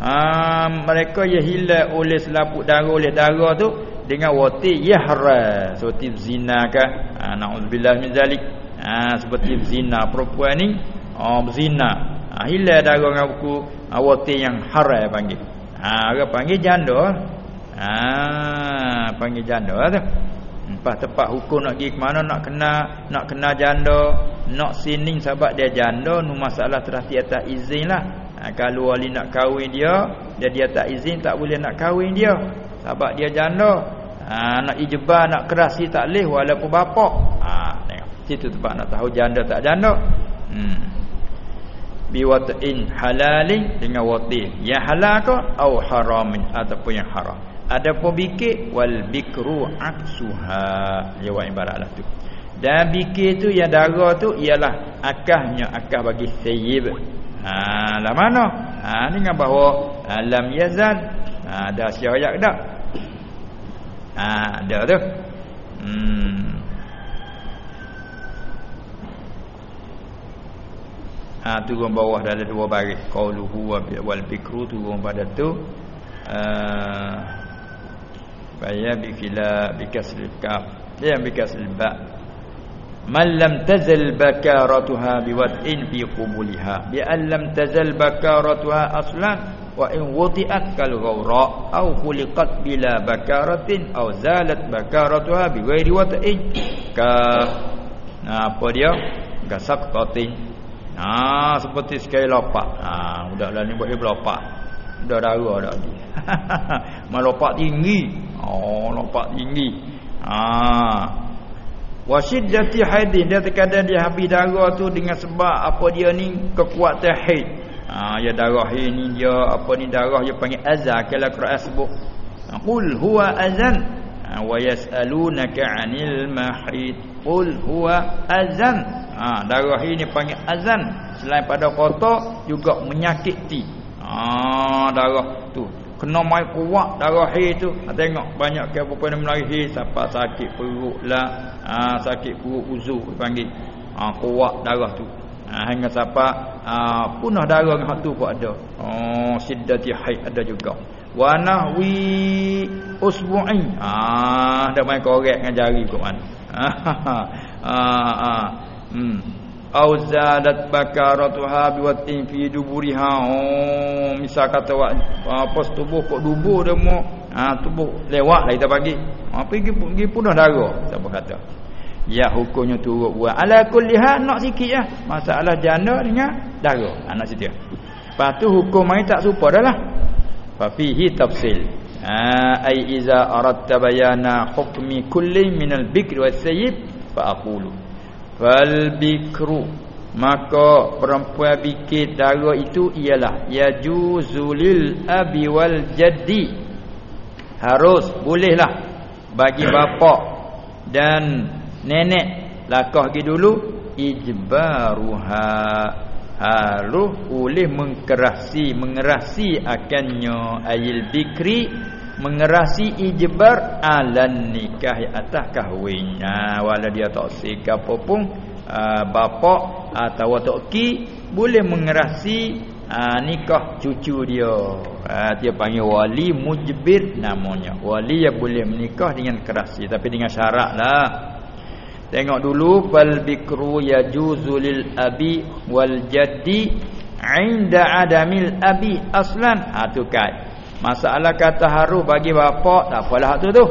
ha, mereka yang hilang oleh selaput darah oleh darah tu dengan wati yahra seperti zina ke ha, naudzubillah min zalik. Ha, seperti zina perempuan ni oh zina ha, hilang darah dengan buku ha, wati yang haram panggil. Ha orang panggil janda. Ha panggil janda tu Lepas tepat hukum nak pergi ke mana nak kena nak kena janda, nak sining sebab dia janda nu masalah terhati atas izin lah. Ha, kalau wali nak kahwin dia, dia dia tak izin tak boleh nak kahwin dia. Sebab dia janda. Ha, nak ijbah nak kerasi tak leh walaupun bapak. Ha tengok. Situ tempat nak tahu janda tak janda. Hmm. Biwatin halalin dengan wati. Yang halal ke atau haramin ataupun yang haram. Ada pun bikir wal bikru aksuha. Jawab ibaratlah tu. Dan bikir tu yang darah tu ialah akahnya akah bagi sayyib. Ha lah mana? Ha ni dengan bahawa alam yazan. Ha ada syiar dak ha ada tu. Hmm. Ha turun bawah dalam dua baris. Qauluhu wal bikru turun pada tu. Uh, Faya bikila bikasril kaf. Ya bikasril ba. Man lam tazal bakaratuha biwad'in fi qubuliha. Bi an lam tazal bakaratuha aslan Wa in wudi'at kal ghawra Au khuliqat bila bakaratin Au zalat bakaratuha bi ghairi wad'in. Ka Nah apa dia? Gasak tatin. Nah seperti sekali lopak. Nah udahlah ni boleh berlopak. Dah darah dah lagi Melopak tinggi Oh lompat tinggi. Ha. Wasiddati haidin dia terkadang dia habis darah tu dengan sebab apa dia ni kekuatan haid. Ha ya darah ini dia apa ni darah dia panggil azan kalau Quran sebut. Qul huwa azan. ha, wa yasalunaka 'anil mahid qul huwa azan ha darah ini panggil azan selain pada kotor juga menyakiti ha darah tu kena mai kuat darah itu ha, tengok banyak ke apa pun melari siapa sakit perut lah. Ha, sakit perut uzur panggil. Ha, kuat darah tu. Ha, hingga siapa ha, punah darah hak tu pun ada. Oh siddati haid ada juga. Wa nahwi usbu'i ah dah main korek dengan jari kau mana ah ah hmm au zadat bakaratuha biwatin fi duburiha. Oh misal kata wak apa tubuh kok dubur dia mau ah tubuh lewat lah kita bagi. Ah pergi pergi punah darah siapa kata. Ya hukumnya turut buat. Ala kulli hal nak sikit lah. Masalah janda dengan darah. Anak ah, situ. Lepas tu hukum mai tak serupa dah lah. Fa fihi tafsil. Ha ai iza aradta bayana hukmi kulli min al bikr was sayyib fa aqulu fal bikru. Maka perempuan bikir dara itu ialah yajuzulil abi wal jaddi. Harus bolehlah bagi bapa dan nenek lakah gi dulu ijbaruha. Harus boleh mengkerasi mengerasi akannya ayil bikri mengerasi ijbar alan nikah atas kahwin wala dia tak sika apa pun uh, bapa atau toki boleh mengerasi uh, nikah cucu dia uh, dia panggil wali mujbir namanya wali yang boleh menikah dengan kerasi tapi dengan syarat lah Tengok dulu fal bikru yajuzu lil abi wal jaddi inda adamil abi aslan. Ha tu kai. Masalah kata harus bagi bapa tak apalah tu tu.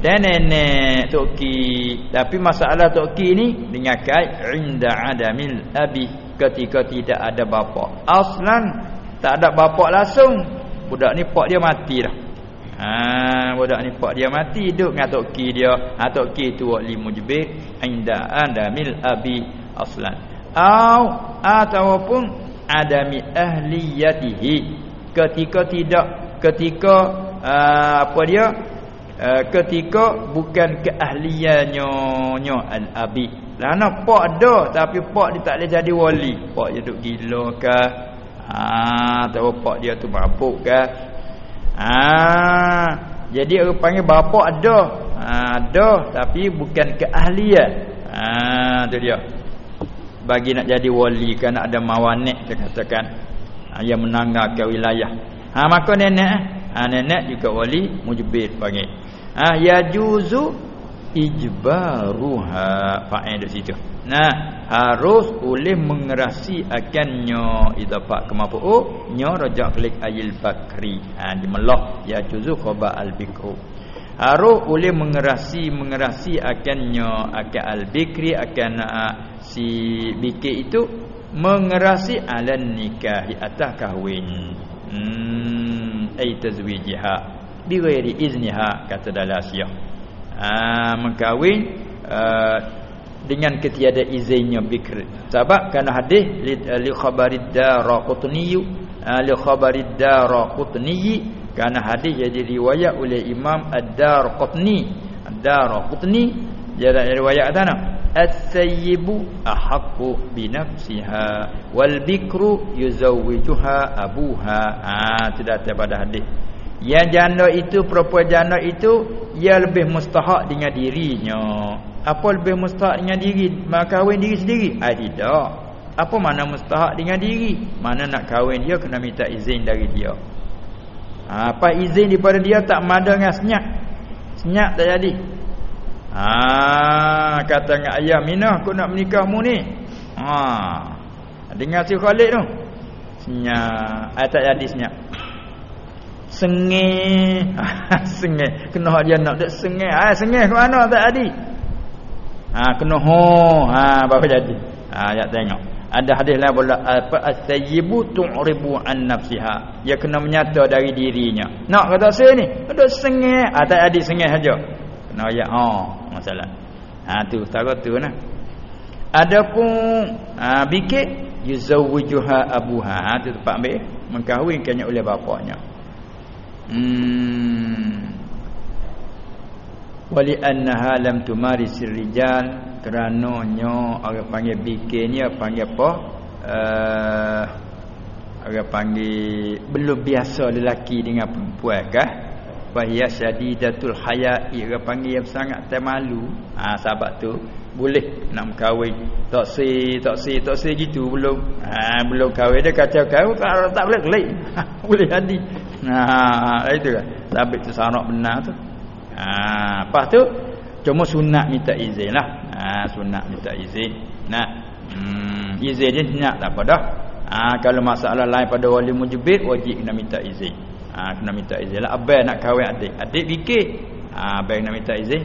Dan nenek toki. Tapi masalah toki ni dengan kai inda adamil abi ketika tidak ada bapa. Aslan tak ada bapa langsung. Budak ni pak dia mati dah. Ha budak ni pak dia mati hidup dengan toki dia. Ha toki tu wali mujbir inda adamil abi aslan. Au ataupun adami ahliyatihi ketika tidak ketika uh, apa dia uh, ketika bukan keahliannya nya al abi. Nak pak ada tapi pak dia tak boleh jadi wali. Pak dia duk gila ke? Ha tahu pak dia tu mabuk ke? Ah, jadi orang panggil bapa ada. Ha, ada tapi bukan keahlian. Ah, tu dia. Bagi nak jadi wali kan ada mawanek saya katakan ha, yang menanggalkan wilayah. Ha maka nenek ha, nenek juga wali mujbir panggil. Ha ya juzu ijbaruha fa'il di situ. Nah, harus boleh mengerasi akannya idafah ke mafu'u nya rajak klik ayil bakri. Ha di melah ya juzu khaba al bikru. Harus boleh mengerasi mengerasi akannya akan al bikri akan uh, si bikir itu mengerasi alan nikah atas kahwin. Hmm ai tazwijiha. Bi ghairi izniha kata dalam. Ha mengkahwin uh, dengan ketiada izinnya bikr. Sebab kerana hadis li, li khabarid daraqutni uh, li khabarid daraqutni kerana hadis jadi riwayat oleh imam ad-darqutni. Ad-darqutni jadi riwayat mana as-sayyibu ahaqqu bi nafsiha wal bikru yuzawwijuha abuha ah tidak ada pada hadis. Yang janda itu perempuan janda itu ia lebih mustahak dengan dirinya. Apa lebih mustahak dengan diri? Maka kahwin diri sendiri? Ah tidak. Apa mana mustahak dengan diri? Mana nak kahwin dia kena minta izin dari dia. Ha, apa izin daripada dia tak mada dengan senyap. Senyap tak jadi ha kata dengan ayah minah aku nak menikahmu ni. Ha. Dengar si Khalid tu. Senyap. Ah tak jadi senyap. Sengih. Sengih. Kena dia nak. Tak sengih. Ah sengih ke mana? Tak jadi. Ha kena ho. Ha baru jadi. Ha ya tengok. Ada hadis lain pula apa as-sayyibu tu'ribu an nafsiha. Dia kena menyata dari dirinya. Nak kata saya ni? Ada sengih. Ha tak ada sengih saja kena ayat ha masalah. Ha tu cara tu nah. Adapun ha bikir yuzawwijuha abuha. Ha tu tempat ambil mengkahwinkannya oleh bapaknya. Hmm. Wali annaha lam tumarisir rijal kerana nya orang panggil bikin ni panggil apa? Uh, orang panggil belum biasa lelaki dengan perempuan kah fahiya syadidatul haya'i orang panggil yang sangat termalu. Ha sahabat tu boleh nak kahwin. Tak si tak si tak si gitu belum. Ha belum kahwin. Dia kacau kau tak boleh kelik. Boleh jadi. Nah itu kan. Sabit tu sarak benar tu. Ha lepas tu cuma sunat minta izin lah. Ha sunat minta izin. Nah hmm izin dia nak tak apa dah. Ha kalau masalah lain pada wali mujibir wajib kena minta izin ha kena minta izin lah abang nak kahwin adik adik fikir ha abang nak minta izin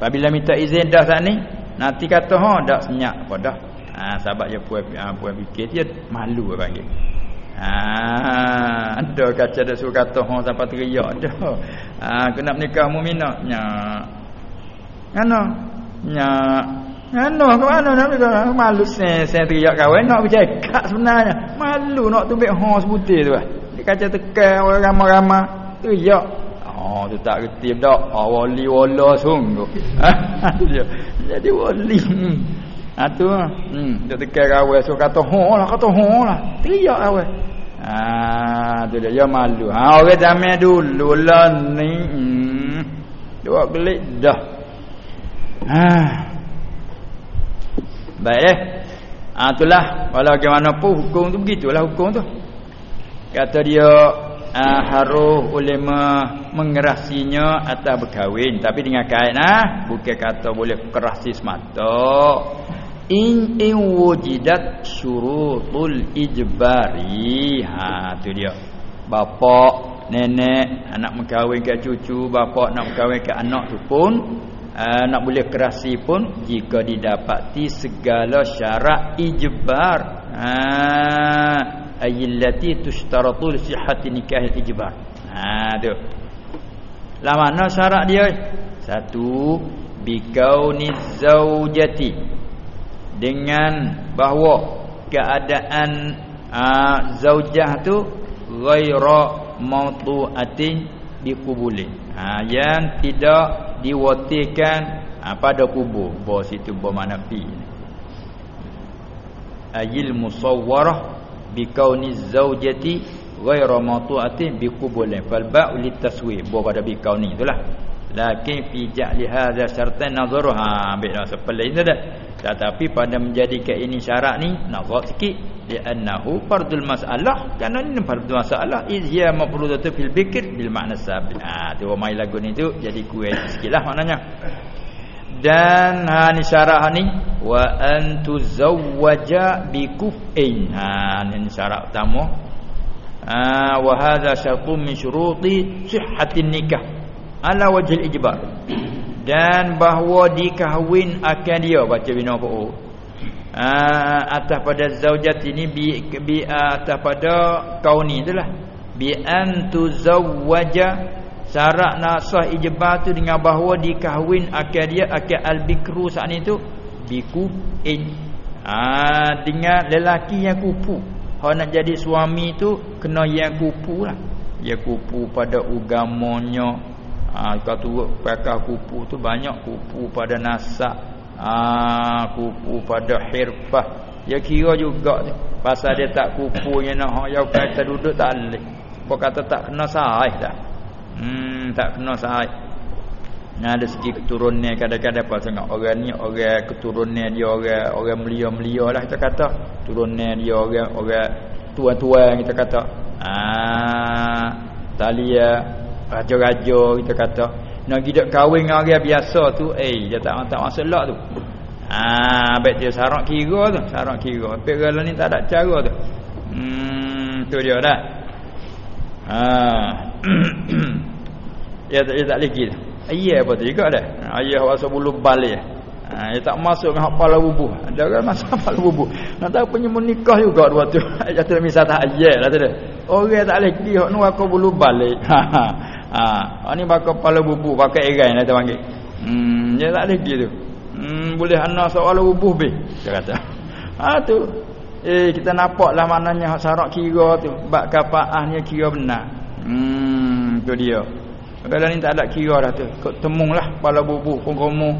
apabila minta izin dah saat ni Nanti kata ha dak senyap apa dah. Ha sahabat dia puan ha, puan fikir dia malu dia panggil. Ha ada kaca dah suruh kata ha sampai teriak dah. Ha kena menikah mukminah nya. Ngano? Nya. Ngano ke mana nak menikah? Malu sen sen teriak kawan nak bercakap sebenarnya. Malu nak tumbek ha sebutir tu. Dia kaca tekan orang ramai-ramai teriak. Oh tu tak reti dak. Oh wali wala sungguh. Jadi wali. Ha tu hmm dia tekan rawe so kata ho lah kata ho lah. Teriak rawe. Ha tu dia dia malu. Ha orang zaman dulu lah ni. Hmm. Dua gelik dah. Ha. Baik eh. Ha itulah walaupun hukum tu begitulah hukum tu. Kata dia uh, harus ulama mengerasinya atau berkahwin. Tapi dengan kait nah bukan kata boleh kerasi semata. In in wujidat syurutul ijbari. Ha tu dia. Bapa nenek anak berkahwin ke cucu bapa nak berkahwin ke anak tu pun uh, nak boleh kerasi pun jika didapati segala syarat ijbar. Ha ayillati tushtaratu li sihhati nikah ijbar. Ha tu. Lah mana syarat dia? Satu bikauni zaujati dengan bahawa keadaan uh, zaujah tu ghaira mautuatin dikubuli. Ha yang tidak diwatikan ha, pada kubur. Bos itu bermakna pi. Ayil musawwarah bikauni zaujati ghairu matu'atin biqubulin fal ba'u litaswi buah pada bikauni itulah. Lakin fi ja'li hadza syartan nazaruha ambil nak sepelai itu dah. Tetapi pada menjadikan ini syarat ni nazar sikit. Li'annahu fardul masalah. Kerana ini fardul masalah. Izya mafrudatu fil bikr bil makna sabi ah tu mai lagu ni tu jadi kuih sikitlah maknanya dan ha ni syarat ni. Wa antuzawwaja bikuf'in ha ni syarat pertama. Ha wa hadha syartun min syuruti sihhatin nikah. Ala wajhil ijbar. Dan bahawa dikahwin akan dia baca bina apa oh ha, atas pada zaujat ini bi, bi atas pada kauni itulah. Bi antuzawwaja syarat nasah ijbah tu dengan bahawa dikahwin akal dia akal al-bikru saat ni tu biku in ha, dengan lelaki yang kupu. Kalau nak jadi suami tu kena yang kupu lah. Dia kupu pada ugamanya ha, kata pakar kupu tu banyak kupu pada nasak. Ha, kupu pada hirfah dia kira juga tu pasal dia tak kupunya nak yang kata duduk tak boleh kata tak kena sahih dah Hmm tak kena sahih. Nah ada segi keturunannya kadang-kadang apa sangat orang ni orang keturunannya dia orang orang melia-melia lah kita kata. Turunannya dia orang orang tuan-tuan kita kata. Ah talia raja-raja kita kata. Nak gidak kahwin dengan orang biasa tu eh dia tak tak masalah tu. Ah baik dia sarak kira tu, sarak kira. Tapi kalau ni tak ada cara tu. Hmm tu dia dah. Ah ya tak ya tak lagi ayah apa tu juga dah ayah rasa bulu balik. Ha, dia tak masuk dengan kepala bubuh ada kan masuk kepala bubuh nak tahu punya menikah juga dua tu. Ayah tu misal tak ayah lah tu orang tak lagi hak nu aku bulu balik. Ha ha ni bakal kepala bubuh pakai erai lah panggil. Hmm dia tak lagi tu. Hmm boleh anak soal bubuh be dia kata. Ha tu. Eh kita nampaklah maknanya hak syarat kira tu. Bab kafaahnya kira benar hmm tu dia Kalau ni tak ada kira dah tu. Kau temunglah kepala bubu pun kamu.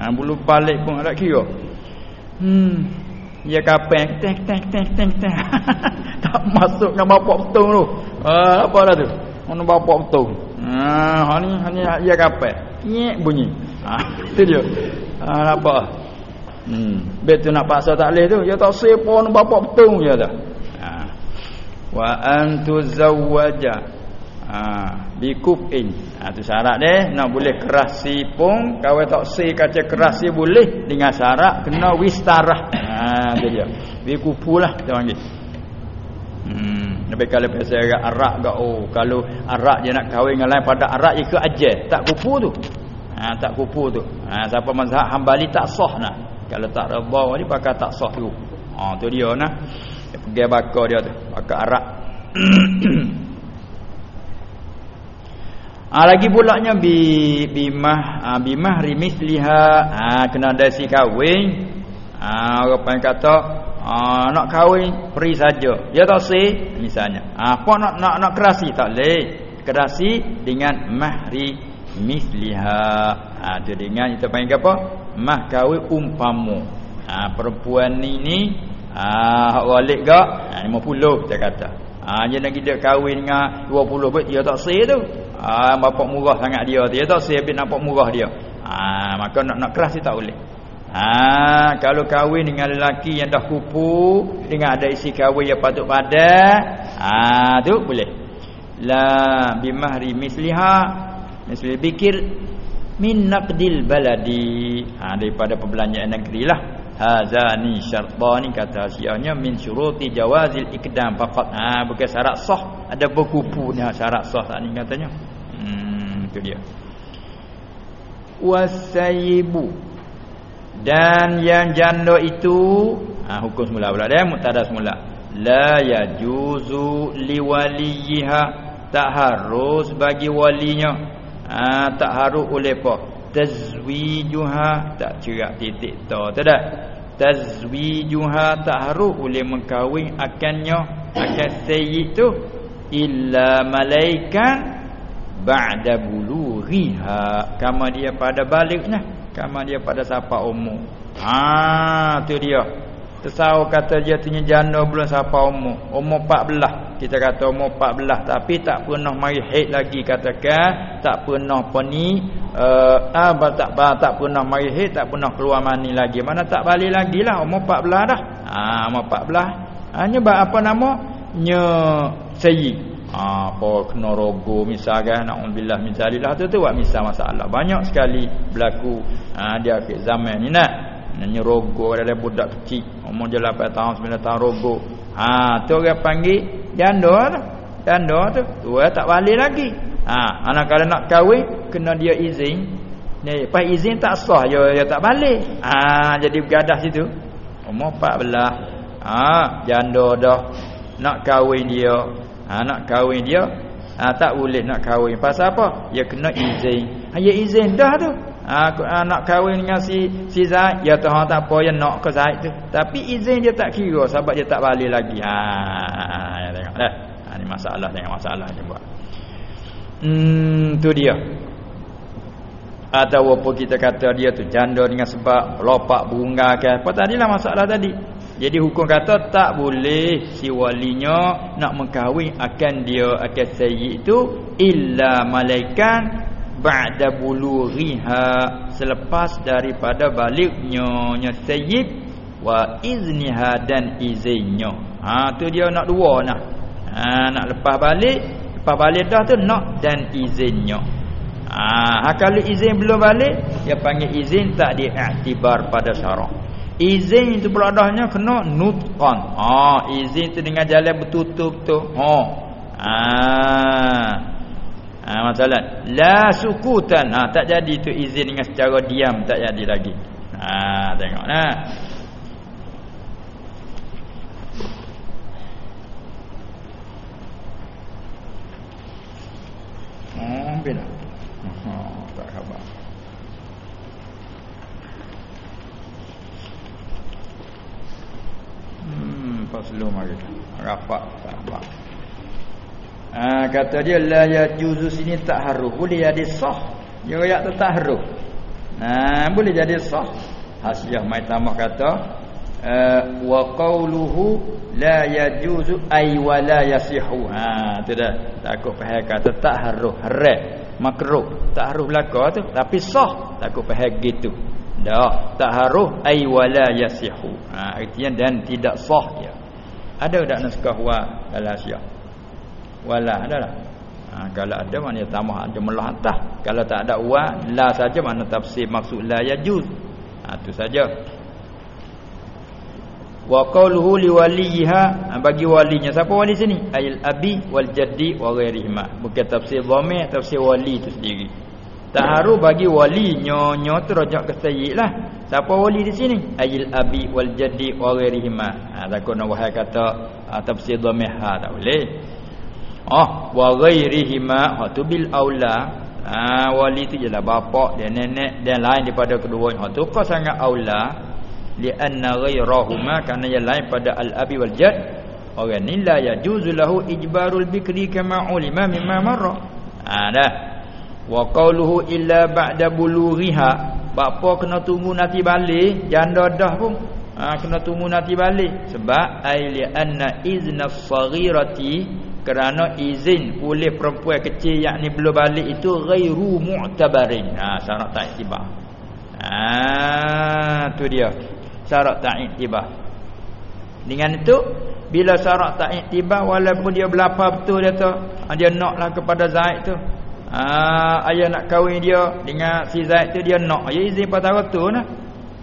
Ha, bulu balik pun ada kira. Hmm. Ya kapan tek tek tek tek tek. tak masuk dengan bapak betul tu. Ha, apa dah tu? Mana bapak betul. Ha, ni ni ya kapan. Nyek bunyi. Ha, tu dia. Ha, apa? Hmm. Betul nak paksa tak leh tu. Ya tak sepa bapak betul je dah. Ha. Wa antu zawwaja ha, bikufin ha, tu syarat dia. Nak boleh kerasi pun kalau tak si kaca kerasi boleh. Dengan syarat kena wistarah. Ha, tu dia. Bikufu lah kita panggil. Hmm. tapi kalau pasal arak gak oh kalau arak dia nak kahwin dengan lain pada arak ikut aja tak kupu tu. Ha, tak kupu tu. Ha, siapa mazhab hambali tak sah nah kalau tak rebau ni pakai tak sah tu. Ha, tu dia nah pergi bakar dia tu pakai arak Ha, lagi pulaknya bi bimah ha, bimah rimis liha. Ha, kena ada si kahwin. Ha, orang pun kata ha, nak kahwin peri saja. Ya tak si? Misalnya. Ha, apa nak nak nak kerasi? Tak leh kerasi dengan mahri misliha ha, tu dengan kita panggil apa? Mah kahwin umpamu. Ha, perempuan ni ni ha, hak walik gak? Ha, 50 kita kata. Ha, dia nak kita kahwin dengan 20 bet dia tak si tu Ah bapak murah sangat dia dia tak saya nampak murah dia. Ah maka nak nak keras dia tak boleh. Ah kalau kahwin dengan lelaki yang dah kupu dengan ada isi kahwin yang patut pada ah tu boleh. La bimahri misliha misli bikir min naqdil baladi. Ah daripada perbelanjaan negeri lah. Hazani syartani kata sianya min syuruti jawazil ikdam faqat. Ha bukan syarat sah, ada berkupu ni syarat sah tak ni katanya. Hmm tu dia. Wasayibu dan yang janda itu ha hukum semula pula dia muktada semula. La yajuzu liwaliha tak harus bagi walinya. Ha tak harus oleh apa? tazwijuha tak cerak titik ta tak tazwijuha tak harus boleh mengkahwin akannya akan sayyid tu illa malaikan ba'da bulughiha kama dia pada baliknya kama dia pada siapa umur ha tu dia. Tersau kata dia tanya jana bulan siapa umur Umur 14 Kita kata umur 14 Tapi tak pernah mari haid lagi katakan. Tak pernah apa ni uh, ah, tak, tak pernah mari haid Tak pernah keluar mani lagi. Mana tak balik lagi lah umur 14 dah. Ha, Umur 14 Hanya ha, apa nama? Nya sayi ha, Apa kena rogo misalkan Na'udzubillah misalillah tu tu buat misal masalah Banyak sekali berlaku ha, Di akhir zaman ni nak Nanya rogo ada budak kecil umur je 8 tahun 9 tahun rogo. Ha tu orang panggil janda tu. Janda tu tua tak balik lagi. Ha anak kalau nak kahwin kena dia izin. Ni pas izin tak sah dia, dia tak balik. Ha jadi bergadah situ. Umur 14. Ha janda dah nak kahwin dia. Ha nak kahwin dia. Ha tak boleh nak kahwin. Pasal apa? Dia kena izin. Ha ya izin dah tu. Aku ha, nak kahwin dengan si si Zaid ya Tuhan tak apa ya nak ke Zaid tu. Tapi izin dia tak kira sebab dia tak balik lagi. Ha, ya tengok dah. Ha, ni masalah tengok masalah dia buat. Hmm tu dia. Atau apa kita kata dia tu janda dengan sebab lopak bunga ke apa. Tadilah masalah tadi jadi hukum kata tak boleh si walinya nak mengkahwin akan dia akan sayyid itu illa malaikan ba'da bulughiha selepas daripada baliknya nya sayyid wa izniha dan izinnya. Ha tu dia nak dua nak. Ha nak lepas balik lepas balik dah tu nak dan izinnya. Ha, kalau izin belum balik dia panggil izin tak diiktibar pada syarak izin itu pula dahnya kena nutqan. Ha izin tu dengan jalan bertutup tu. Ha. Ha. Ha masalah. La sukutan. Ha tak jadi tu izin dengan secara diam. Tak jadi lagi. Ha tengok nah. Hmm bila. Ha tak khabar. Pas lu mari. Rapat tak apa. Ha, kata dia la yajuzu sini tak harus boleh jadi sah. Dia ayat tu tak harus. Ha, boleh jadi sah. Hasiah mai tamak kata uh, wa qawluhu la yajuzu ay wa la yasihu. Ha, tu dah. Takut faham kata tak harus haram makruh tak harus belaka tu tapi sah takut faham gitu dah tak harus ay wala yasihu ha artinya dan tidak sah ya ada tak naskah wa dalam syiah wala ada lah ha, kalau ada maknanya tambah ada melah atas. Kalau tak ada wa la saja makna tafsir maksud la yajuz ha tu saja. Wa qawluhu li waliha ha, bagi walinya siapa wali sini? Ayil abi wal jaddi wa ghairihima. Bukan tafsir dhamir tafsir wali tu sendiri. Taharu bagi wali nyonya tu rajak ke sayyid lah siapa wali di sini? Ayil abi wal jaddi wa ghairihima. Ha takut nak wahai kata ha, tafsir dhamir. Ha tak boleh. Oh wa ghairihima. Ha tu bil aula. Ha wali tu ialah bapa dan nenek dan lain daripada keduanya ha tu kau sangat aula. Lianna ghairahuma kana yang lain pada al-abi wal jad orang ni la yajuzu lahu ijbarul bikri kama ulima mimma marra. Ha dah. Wa qawluhu illa ba'da bulughiha bapa kena tunggu nanti balik janda dah pun ha, kena tunggu nanti balik. Sebab ai lianna izna saghirati kerana izin oleh perempuan kecil yang ni belum balik itu ghairu mu'tabarin. Ha syarat tak iktibar ha tu dia. Syarat tak iktibah dengan itu bila syarat tak iktibah walaupun dia berlapa betul dia tu ah, dia naklah kepada Zaid tu ah ayah nak kahwin dia dengan si Zaid tu dia nak ya izin pada tu nah.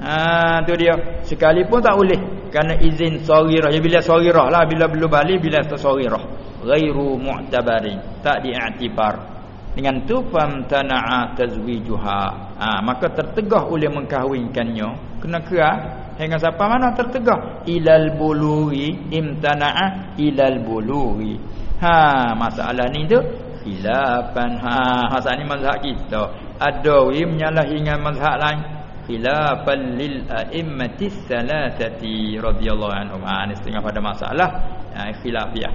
Ah tu dia. Sekalipun tak boleh. Kerana izin saghirah ya bila saghirah lah. Bila belum balik bila tu saghirah ghairu mu'tabari tak diiktibar dengan tu famtana'a tazwijuha. Ha, maka tertegah oleh mengkahwinkannya. Kena kerah Hingga siapa mana tertegah? Ilal bulughi. Imtana'a ilal bulughi. Ha masalah ni tu khilafan ha masalah ni mazhab kita. Ada wi menyalahi dengan mazhab lain. Khilafan lil a'immati salasati radhiyallahu anhum. Ha ni setengah pada masalah ha, khilafiah.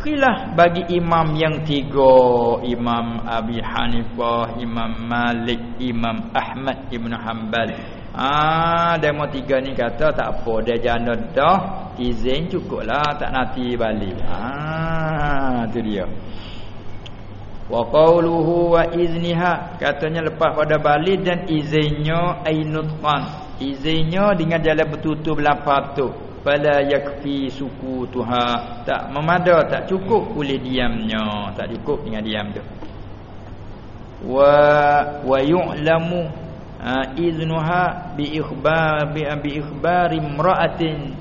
Khilaf bagi imam yang tiga Imam Abi Hanifah Imam Malik Imam Ahmad Ibn Hanbal Ah, demo tiga ni kata tak apa dia janda dah izin cukuplah tak nanti balik. Ah, tu dia. Wa qawluhu wa izniha. Katanya lepas pada balik dan izinnya ainutqan. Izinnya dengan jalan bertutup lapar tu. Fala yakfi suku tuha tak memada tak cukup boleh diamnya. Tak cukup dengan diam tu. Wa wa yu'lamu ha, iznuha bi ikhbar bi bi ikhbar imra'atin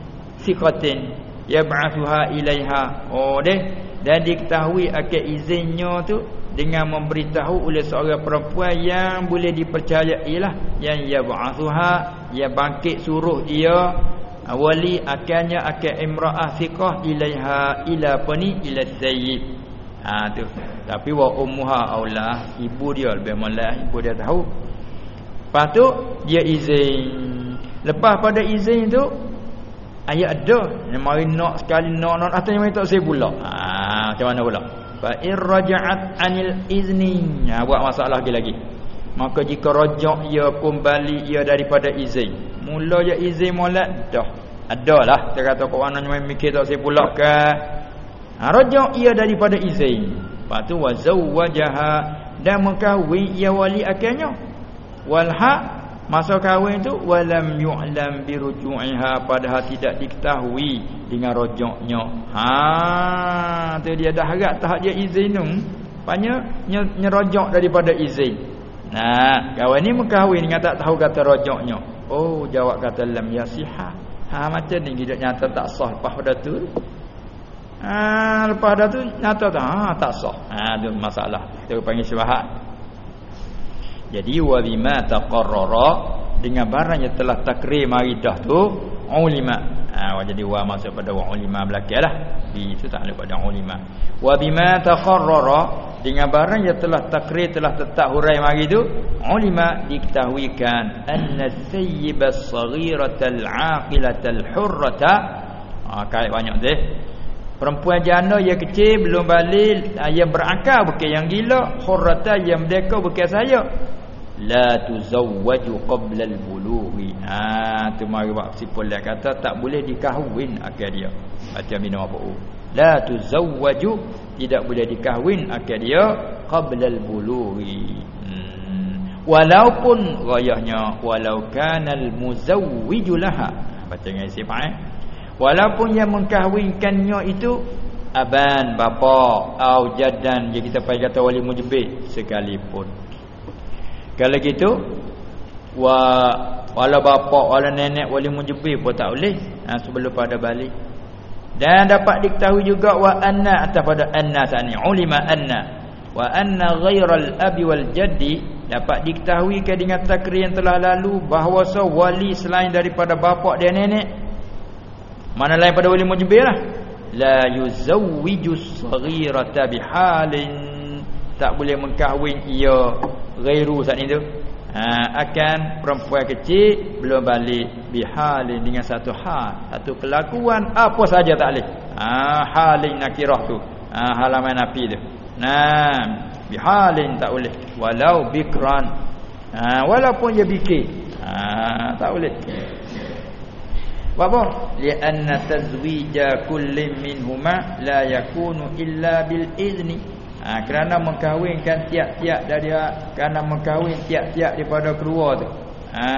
thiqatin yab'athuha ilaiha. Oh deh. Dan diketahui akan izinnya tu dengan memberitahu oleh seorang perempuan yang boleh dipercayai lah yang yab'athuha ya bangkit suruh ia ha, wali akannya akan imra'ah thiqah ilaiha ila pani ila sayyid ha tu tapi wa ummuha aula ibu dia lebih malah ibu dia tahu Lepas tu dia izin. Lepas pada izin tu ayat ada yang mari nak sekali nak nak atas yang tak saya pula. Ha macam mana pula? Fa irja'at anil izni. Ha buat masalah lagi lagi. Maka jika rajak ia kembali ia daripada izin. Mula ya izin molek dah. Adalah dia kata kau mana main mikir tak saya pula ke. Ha rajak ia daripada izin. Lepas tu wa zawwajaha dan mengkahwin ia wali akhirnya wal masa kahwin tu walam yu'lam bi ruju'iha padahal tidak diketahui dengan rojoknya. Ha tu dia dah harap tahap dia izin tu. Panya nyerojok daripada izin. Nah kawan ni mengkahwin dengan tak tahu kata rojoknya. Oh jawab kata lam yasiha. Ha macam ni kita nyata tak sah. Lepas pada tu ha lepas dah tu nyata tak ha tak sah. Ha tu masalah. Tu panggil syubhat jadi wa bima taqarrara dengan barang yang telah takrir mari tu ulima. Ha jadi wa masuk pada wa ulima belakanglah. Di itu tak ada pada ulima. Wa bima taqarrara dengan barang yang telah takrir telah tetap hurai mari tu ulima diketahuikan anna sayyib as-saghirata al-aqilata al-hurrata ha kait banyak deh Perempuan jana yang kecil belum balik, ah, yang berakal bukan yang gila, hurrata yang merdeka bukan saya. La tuzawwaju qabla al-bulughi. Ha tu mari buat sipol dia kata tak boleh dikahwin akal dia. Baca minum apa? La tuzawwaju tidak boleh dikahwin akal dia qabla al-bulughi. Hmm. Walaupun rayahnya walau kana al-muzawwiju laha. Baca dengan sifat eh. Walaupun yang mengkahwinkannya itu aban bapa atau jadan yang kita panggil kata wali mujbir sekalipun. Kalau gitu wa wala bapa wala nenek wali mujbir pun tak boleh ha, sebelum pada balik. Dan dapat diketahui juga wa anna atau pada anna tani ulima anna wa anna ghairal abi wal jaddi dapat diketahui ke dengan takrir yang telah lalu bahawa wali selain daripada bapa dan nenek mana lain pada wali mujbir lah. La yuzawwiju saghirata bihalin. Tak boleh mengkahwin ia ghairu saat itu. Ha, akan perempuan kecil belum balik bihalin dengan satu hal, satu kelakuan apa saja tak boleh. Ha, halin nakirah tu. Ha, halaman api tu. Nah, bihalin tak boleh. Walau bikran. Ha, walaupun dia bikir. Ha, tak boleh. Apa? Lianna tazwija kullin minhuma la yakunu illa bil izni. Ha, kerana mengkahwinkan tiap-tiap dari kerana mengkahwin tiap-tiap daripada keluar tu. Ha,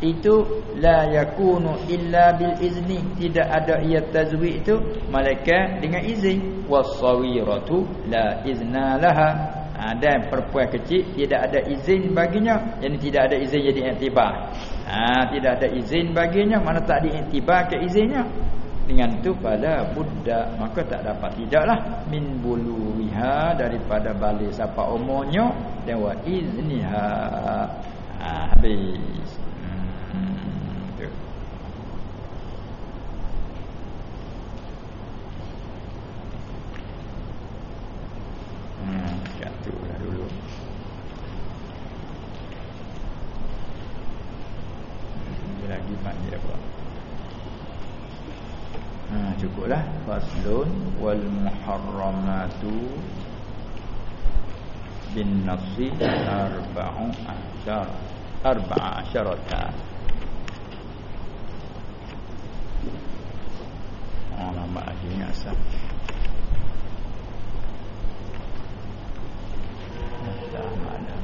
itu la yakunu illa bil izni. Tidak ada ia tazwij itu malaikat dengan izin. Was-sawiratu la izna laha. Ha, dan perempuan kecil tidak ada izin baginya. Yang tidak ada izin jadi intibah. Ha, tidak ada izin baginya mana tak diiktibar ke izinnya dengan itu pada budak. Maka tak dapat tidaklah min buluha daripada balik siapa umurnya dan wa izniha. Ha, habis hmm, hmm, tu lah dulu lagi panggil apa ha, cukuplah faslun wal muharramatu bin nafsi arba'u asyar arba'a Oh, lagi ingat sah. Tak mana.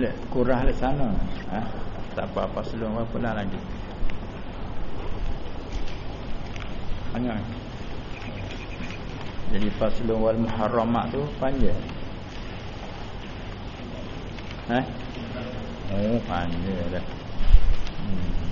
Lek kurang lek sana. Ha? Tak apa-apa sebelum apa lah lagi. Hanya. Jadi faslun wal muharramat tu panjang. Ha? Oh, panjang dah. Hmm.